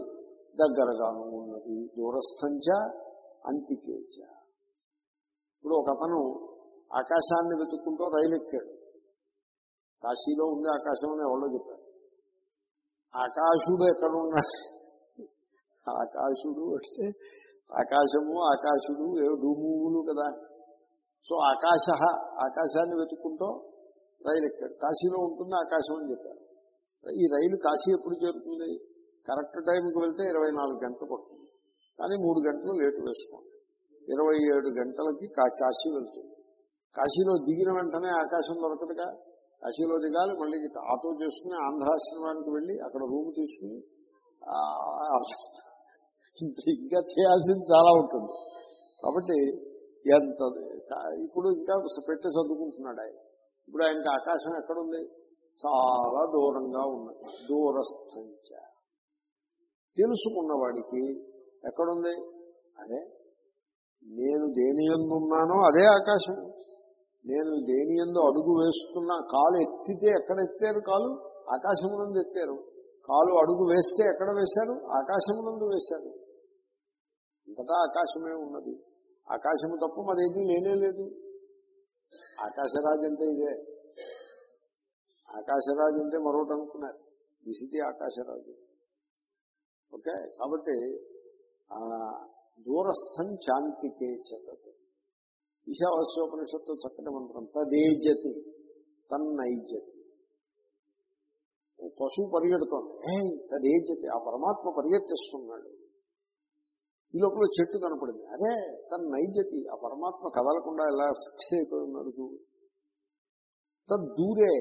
దగ్గరగాను ఉన్నది. దూరస్థంచ అంతికేచ ఇప్పుడు ఒక అతను ఆకాశాన్ని వెతుక్కుంటూ రైలు ఎక్కాడు కాశీలో ఉంది ఆకాశం అని ఎవరో చెప్పారు. ఆకాశుడు ఎక్కడ ఆకాశుడు అంటే ఆకాశము ఆకాశుడు ఏ డూములు కదా. సో ఆకాశ ఆకాశాన్ని వెతుక్కుంటూ రైలు ఎక్కాడు. కాశీలో ఉంటుంది ఆకాశం అని చెప్పారు. ఈ రైలు కాశీ ఎప్పుడు చేరుతుంది? కరెక్ట్ టైంకి వెళ్తే ఇరవై నాలుగు గంటలు పడుతుంది. కానీ మూడు గంటలు లేటు వేసుకోండి. ఇరవై ఏడు గంటలకి కా- కాశీ వెళ్తుంది. కాశీలో దిగిన వెంటనే ఆకాశం దొరకదుగా? కాశీలో దిగాలి మళ్ళీ ఆటో చేసుకుని ఆంధ్రాశ్రమానికి వెళ్ళి అక్కడ రూమ్ తీసుకుని ఆ, ఇంకా చేయాల్సింది చాలా ఉంటుంది. కాబట్టి ఎంత ఇప్పుడు ఇంకా పెట్టి చదువుకుంటున్నాడు ఆయన. ఇప్పుడు ఆయనకి ఆకాశం ఎక్కడుంది? చాలా దూరంగా ఉన్నది. దూరస్థంచ. తెలుసుకున్నవాడికి ఎక్కడుంది? అదే నేను దేని ఎందు ఉన్నానో అదే ఆకాశం. నేను దేని ఎందు అడుగు వేస్తున్నా కాలు ఎత్తితే ఎక్కడ ఎత్తారు కాలు? ఆకాశమునందు ఎత్తారు. కాలు అడుగు వేస్తే ఎక్కడ వేశారు? ఆకాశమునందు వేశారు. ఇంతటా ఆకాశమే ఉన్నది. ఆకాశము తప్ప మరేది లేనే లేదు. ఆకాశరాజు అంటే ఇదే. ఆకాశరాజు అంటే మరొకటి అనుకున్నారు దిశితి ఆకాశరాజు. ఓకే? కాబట్టి ఆ దూరస్థం శాంతికే చెందదు ఈశావాస్యోపనిషత్తు చక్కటి మంత్రం. తదేజతి తన్నైజతి. పశువు పరిగెడుతోంది. ఏ తదేజతి ఆ పరమాత్మ పరిగెత్తిస్తున్నాడు. ఈ లోపల చెట్టు కనపడింది. అరే తన నైజతి ఆ పరమాత్మ కదలకుండా ఎలా ఫిక్స్ అయిపోయినాడు చూడు. తద్దూరే.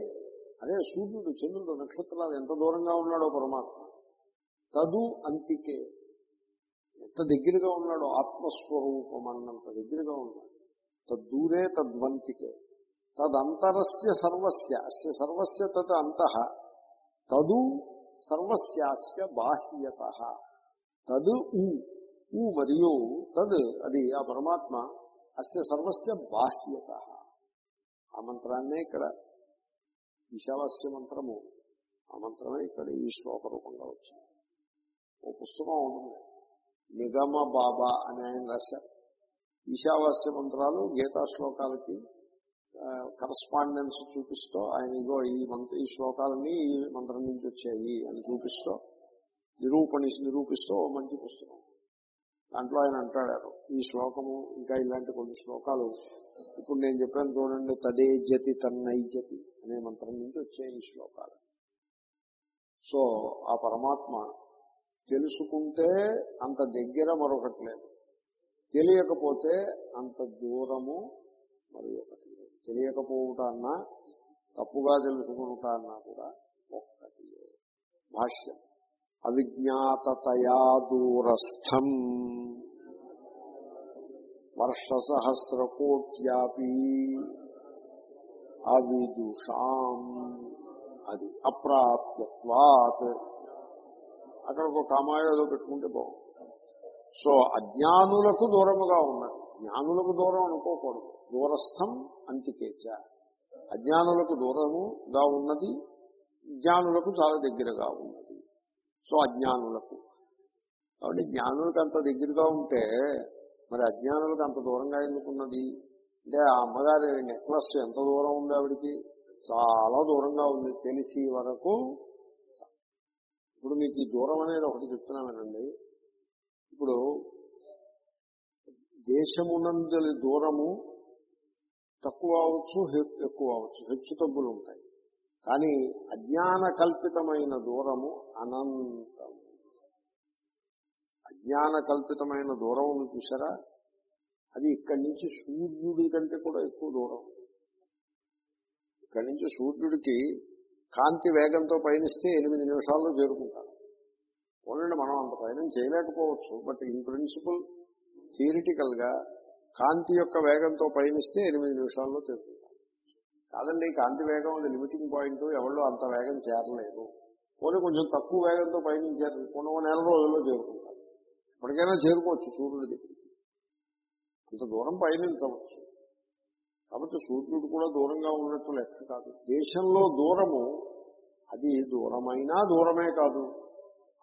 అదే సూర్యుడు చంద్రుడు నక్షత్రాలు ఎంత దూరంగా ఉన్నాడో పరమాత్మ. తదు అంతికే. ఎంత దగ్గరగా ఉన్నాడో ఆత్మస్వరూపం అన్నంత దగ్గరగా ఉన్నాడు. తద్దూరే తద్వంతికే తదంతరస్య సర్వస్య అస్య సర్వస్య తద్ అంత తదు సర్వస్యాస్య బాహ్యత తదు ఊ ఊ మరియు తద్ అది ఆ పరమాత్మ అస్య సర్వస్య బాహ్యత ఆ మంత్రాన్నే ఇక్కడ ఈశావాస్య మంత్రము ఆ మంత్రమే ఇక్కడ ఈ శ్లోక రూపంగా వచ్చింది ఓ పుస్తకం ఉంటుంది నిగమ బాబా అని ఆయన రాశారు ఈశావాస్య మంత్రాలు గీతా శ్లోకాలకి కరస్పాండెన్స్ చూపిస్తూ ఆయన ఇగో ఈ మంత్ర ఈ శ్లోకాలన్నీ ఈ మంత్రం నుంచి వచ్చాయి అని చూపిస్తూ నిరూపణి నిరూపిస్తూ మంచి పుస్తకం. దాంట్లో ఆయన అంటాడారు ఈ శ్లోకము ఇంకా ఇలాంటి కొన్ని శ్లోకాలు ఇప్పుడు నేను చెప్పాను చూడండి తదే జతి తన్నైజతి అనే మంత్రం నుంచి వచ్చాయి ఈ శ్లోకాలు. సో ఆ పరమాత్మ తెలుసుకుంటే అంత దగ్గర మరొకటి లేదు. తెలియకపోతే అంత దూరము మరి ఒకటి తెలియకపోవట తెలియకపోవుట అన్నా తప్పుగా తెలుసుకునుట అన్నా కూడా ఒక్కటి భాష్యం. అవిజ్ఞాతతయా దూరస్థం. వర్ష వర్షసహస్రకోట్యాపి అవిదుషాం. అది అప్రాప్యత్వాత్. అక్కడ ఒక కామాయేదో పెట్టుకుంటే బాగుంది సో అజ్ఞానులకు దూరముగా ఉన్నది. జ్ఞానులకు దూరం అనుకోకూడదు. దూరస్థం అంతికేచ. అజ్ఞానులకు దూరముగా ఉన్నది జ్ఞానులకు చాలా దగ్గరగా ఉన్నది. సో అజ్ఞానులకు. కాబట్టి జ్ఞానులకు అంత దగ్గరగా ఉంటే మరి అజ్ఞానులకు అంత దూరంగా ఎందుకున్నది అంటే ఆ అమ్మగారి నెక్లెస్ ఎంత దూరం ఉంది ఆవిడికి? చాలా దూరంగా ఉంది. తెలిసి వరకు. ఇప్పుడు మీకు ఈ దూరం అనేది ఒకటి చెప్తున్నామేనండి ఇప్పుడు దేశమునందలి దూరము తక్కువ అవచ్చు ఎక్కువ అవచ్చు హెచ్చు తగ్గులు ఉంటాయి. కానీ అజ్ఞాన కల్పితమైన దూరము అనంతం. అజ్ఞాన కల్పితమైన దూరం ఉంది చూసారా అది ఇక్కడి నుంచి సూర్యుడి కంటే కూడా ఎక్కువ దూరం. ఇక్కడి నుంచి సూర్యుడికి కాంతి వేగంతో పయనిస్తే ఎనిమిది నిమిషాల్లో చేరుకుంటారు. పోలండి మనం అంత ప్రయాణం చేయలేకపోవచ్చు. బట్ ఇన్ ప్రిన్సిపల్ థియరిటికల్గా కాంతి యొక్క వేగంతో పయనిస్తే ఎనిమిది నిమిషాల్లో చేరుకుంటాం. కాదండి కాంతి వేగం అది లిమిటింగ్ పాయింట్ ఎవరో అంత వేగం చేరలేదు. పోనీ కొంచెం తక్కువ వేగంతో పయనించారు కొన్ని నెల రోజుల్లో చేరుకుంటారు. ఎప్పటికైనా చేరుకోవచ్చు సూర్యుడి దగ్గరికి. అంత దూరం పయనించవచ్చు. కాబట్టి సూర్యుడు కూడా దూరంగా ఉన్నట్టు లెక్క కాదు. దేశంలో దూరము అది దూరమైనా దూరమే కాదు.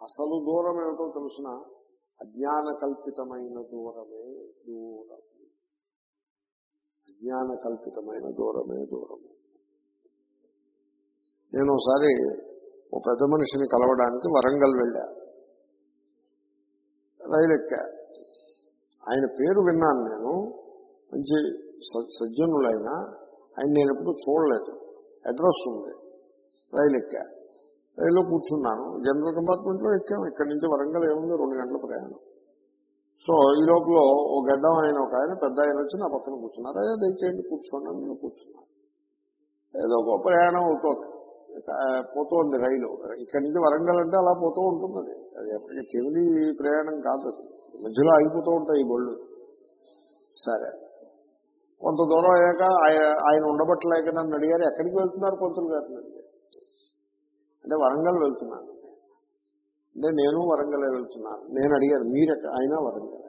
అసలు దూరం ఏమిటో తెలుసిన అజ్ఞాన కల్పితమైన దూరమే దూరం. అజ్ఞాన కల్పితమైన దూరమే దూరము నేను ఒకసారి ఓ పెద్ద మనిషిని కలవడానికి వరంగల్ వెళ్ళా. రైలు ఎక్కా ఆయన పేరు విన్నాను నేను. మంచి స- సజ్జనులైన. ఆయన నేను ఎప్పుడు చూడలేదు. అడ్రస్ ఉంది. రైలు ఎక్కా రైల్లో కూర్చున్నాను. జనరల్ కంపార్ట్మెంట్లో ఎక్కాం. ఇక్కడి నుంచి వరంగల్ ఏముంది? రెండు గంటల ప్రయాణం. సో ఈ లోపల ఓ గడ్డం ఆయన ఒక ఆయన పెద్ద ఆయన వచ్చి నా పక్కన కూర్చున్నారు. అదే దయచేయండి కూర్చోండి నేను కూర్చున్నాను. ఏదో ఒక ప్రయాణం అవుతుంది పోతుంది రైలు. ఇక్కడి నుంచి వరంగల్ అంటే అలా పోతూ ఉంటుంది అది. అది ఎప్పటికీ చెవిలి ప్రయాణం కాదు మధ్యలో ఆగిపోతూ ఉంటాయి ఈ బళ్ళు. సరే. కొంత దూరం అయ్యాక ఆయన ఉండబట్టలేక నన్ను అడిగారు ఎక్కడికి వెళ్తున్నారు పంతులు గారిని అడిగారు. అంటే వరంగల్ వెళ్తున్నాను. అంటే నేను వరంగల్ వెళ్తున్నాను. నేను అడిగాను మీరు ఆయన వరంగల్.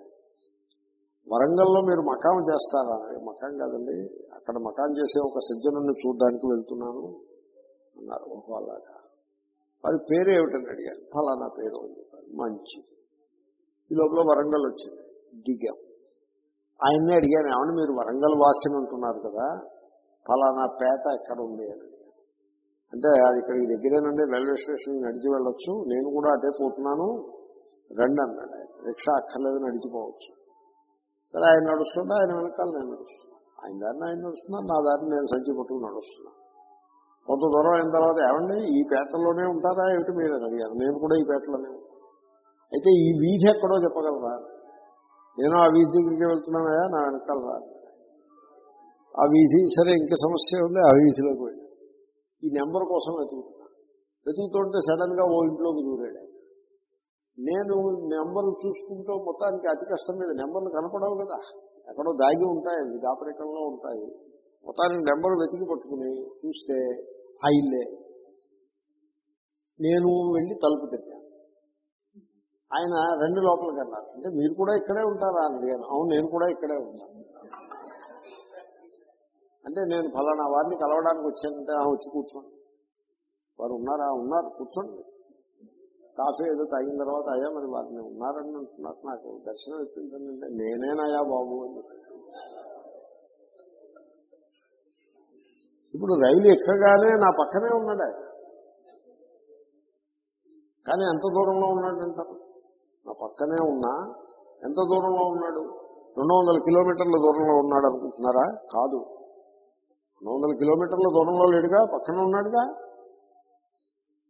వరంగల్లో మీరు మకాం చేస్తారా? మకాం కాదండి. అక్కడ మకాం చేసే ఒక సజ్జనుని చూడడానికి వెళ్తున్నాను అన్నారు ఓహో అలాగా వారి పేరు ఏమిటని అడిగాను ఫలానా పేరు అని చెప్పారు. మంచి ఈ లోపల వరంగల్ వచ్చింది. దిగాం. ఆయన్నే అడిగాను ఏమని మీరు వరంగల్ వాసిని ఉంటున్నారు కదా? ఫలానా పేట ఎక్కడ ఉంది అని. అంటే అది ఇక్కడికి దగ్గరేనండి రైల్వే స్టేషన్ నడిచి వెళ్ళొచ్చు. నేను కూడా అదే పోతున్నాను. రండి అన్నాడు ఆయన. రిక్షా అక్కర్లేదు నడిచిపోవచ్చు. సరే ఆయన నడుస్తుంటే ఆయన వెనకాల నేను నడుస్తున్నాను. ఆయన దారిని ఆయన నడుస్తున్నాను నా దారిని నేను సంచి పట్టుకుని నడుస్తున్నాను కొంత దూరం అయిన తర్వాత ఏమండి ఈ పేటలోనే ఉంటారా? ఏమిటి మీరు అడిగారు. నేను కూడా ఈ పేటలోనే అయితే ఈ వీధి ఎక్కడో చెప్పగలరా? నేను ఆ వీధి దగ్గరికి వెళ్తున్నానయా నా వెనకాల రా ఆ వీధి సరే ఇంక సమస్య ఉంది ఆ వీధిలోకి వెళ్ళి ఈ నెంబర్ కోసం వెతుకుతున్నా. వెతుకుతుంటే సడన్గా ఓ ఇంట్లోకి దూరాడు నేను నెంబర్ చూసుకుంటూ మొత్తానికి అతి కష్టం మీద నెంబర్లు కనపడవు కదా. ఎక్కడో దాగి ఉంటాయి అవి దాపరికంలో ఉంటాయి. మొత్తానికి నెంబర్ వెతికి పట్టుకుని చూస్తే ఆ ఇల్లే. నేను వెళ్ళి తలుపు తిట్టాను. ఆయన రెండు లోపలికి అన్నారు. అంటే మీరు కూడా ఇక్కడే ఉంటారా అని అడిగాను. అవును నేను కూడా ఇక్కడే ఉంటాను అంటే నేను ఫలానా వారిని కలవడానికి వచ్చానంటే "ఆ, వచ్చి కూర్చోండి. వారు ఉన్నారా? ఉన్నారు కూర్చోండి. కాఫీ ఏదో తాగిన తర్వాత అయ్యా మరి వారిని ఉన్నారని అంటున్నారు. నాకు దర్శనం ఇప్పించండి అంటే నేనేనాయా బాబు అని ఇప్పుడు రైలు ఎక్కగానే నా పక్కనే ఉన్నాడు కానీ ఎంత దూరంలో ఉన్నాడంటారు నా పక్కనే ఉన్నా. ఎంత దూరంలో ఉన్నాడు? రెండు వందల కిలోమీటర్ల దూరంలో ఉన్నాడు అనుకుంటున్నారా? కాదు. రెండు వందల కిలోమీటర్ల దూరంలో లేడుగా పక్కన ఉన్నాడుగా?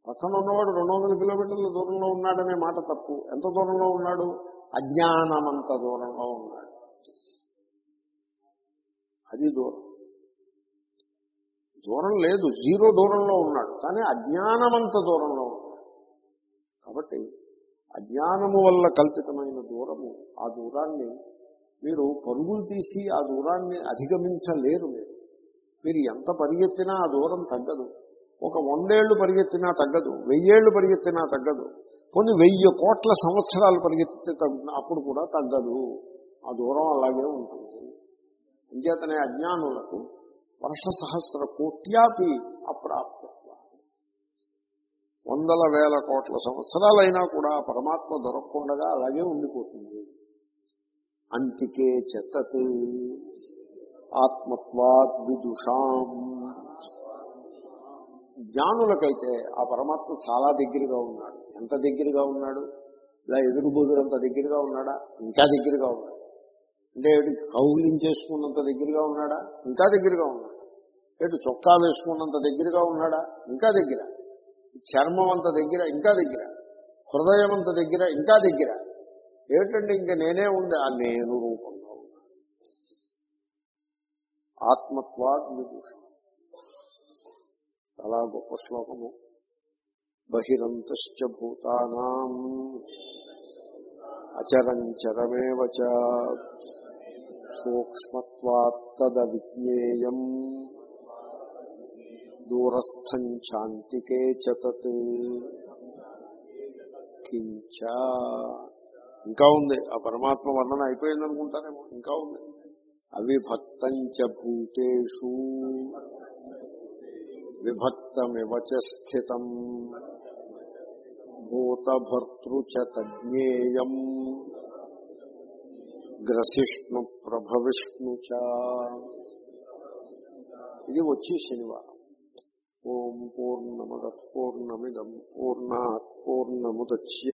పక్కన ఉన్నవాడు రెండు వందల కిలోమీటర్ల దూరంలో ఉన్నాడనే మాట తప్పు. ఎంత దూరంలో ఉన్నాడు? అజ్ఞానమంత దూరంలో ఉన్నాడు. అది దూరం. దూరం లేదు జీరో దూరంలో ఉన్నాడు కానీ అజ్ఞానమంత దూరంలో ఉన్నాడు. కాబట్టి అజ్ఞానము వల్ల కల్పితమైన దూరము ఆ దూరాన్ని మీరు పరుగులు తీసి ఆ దూరాన్ని అధిగమించలేరు మీరు. మీరు ఎంత పరిగెత్తినా ఆ దూరం తగ్గదు. ఒక వందేళ్ళు పరిగెత్తినా తగ్గదు. వెయ్యేళ్ళు పరిగెత్తినా తగ్గదు. కొన్ని వెయ్యి కోట్ల సంవత్సరాలు పరిగెత్తితే అప్పుడు కూడా తగ్గదు. ఆ దూరం అలాగే ఉంటుంది. అంచేతనే అజ్ఞానులకు వర్ష సహస్ర కోట్యాపి అప్రాప్త వందల వేల కోట్ల సంవత్సరాలైనా కూడా పరమాత్మ దొరకకుండా అలాగే ఉండిపోతుంది. అంతికే చెత్తత్. ఆత్మత్వాద్ విదుషాం. జ్ఞానులకైతే ఆ పరమాత్మ చాలా దగ్గరగా ఉన్నాడు. ఎంత దగ్గరగా ఉన్నాడు? ఇలా ఎదురుబుదురంత దగ్గరగా ఉన్నాడా? ఇంకా దగ్గరగా ఉన్నాడు. అంటే ఏమిటి? కౌలించేసుకున్నంత దగ్గరగా ఉన్నాడా? ఇంకా దగ్గరగా ఉన్నాడు. ఏటు చొక్కా వేసుకున్నంత దగ్గరగా ఉన్నాడా? ఇంకా దగ్గర. చర్మం అంత దగ్గర ఇంకా దగ్గర. హృదయం అంత దగ్గర ఇంకా దగ్గర. ఏమిటంటే ఇంకా నేనే ఉంది ఆ నేను రూపం. ఆత్మత్వాద్ విదూషం చాలా గొప్ప శ్లోకము. బహిరంతశ్చ భూతానాం అచరంచరమేవ సూక్ష్మత్వాత్తదవిజ్ఞేయం దూరస్థం శాంతికే చతత్ కించ. ఇంకా ఉంది. ఆ పరమాత్మ వర్ణన అయిపోయిందనుకుంటారేమో ఇంకా ఉంది. అవిభక్తంచ భూతేషు. విభక్తమివ స్థితం. భూతభర్తృచ చ తజ్ఞేయం. గ్రసిష్ణు ప్రభవిష్ణు ఇది వచ్చి శనివారం. ఓం పూర్ణమద పూర్ణమిదం పూర్ణాత్ పూర్ణముద్య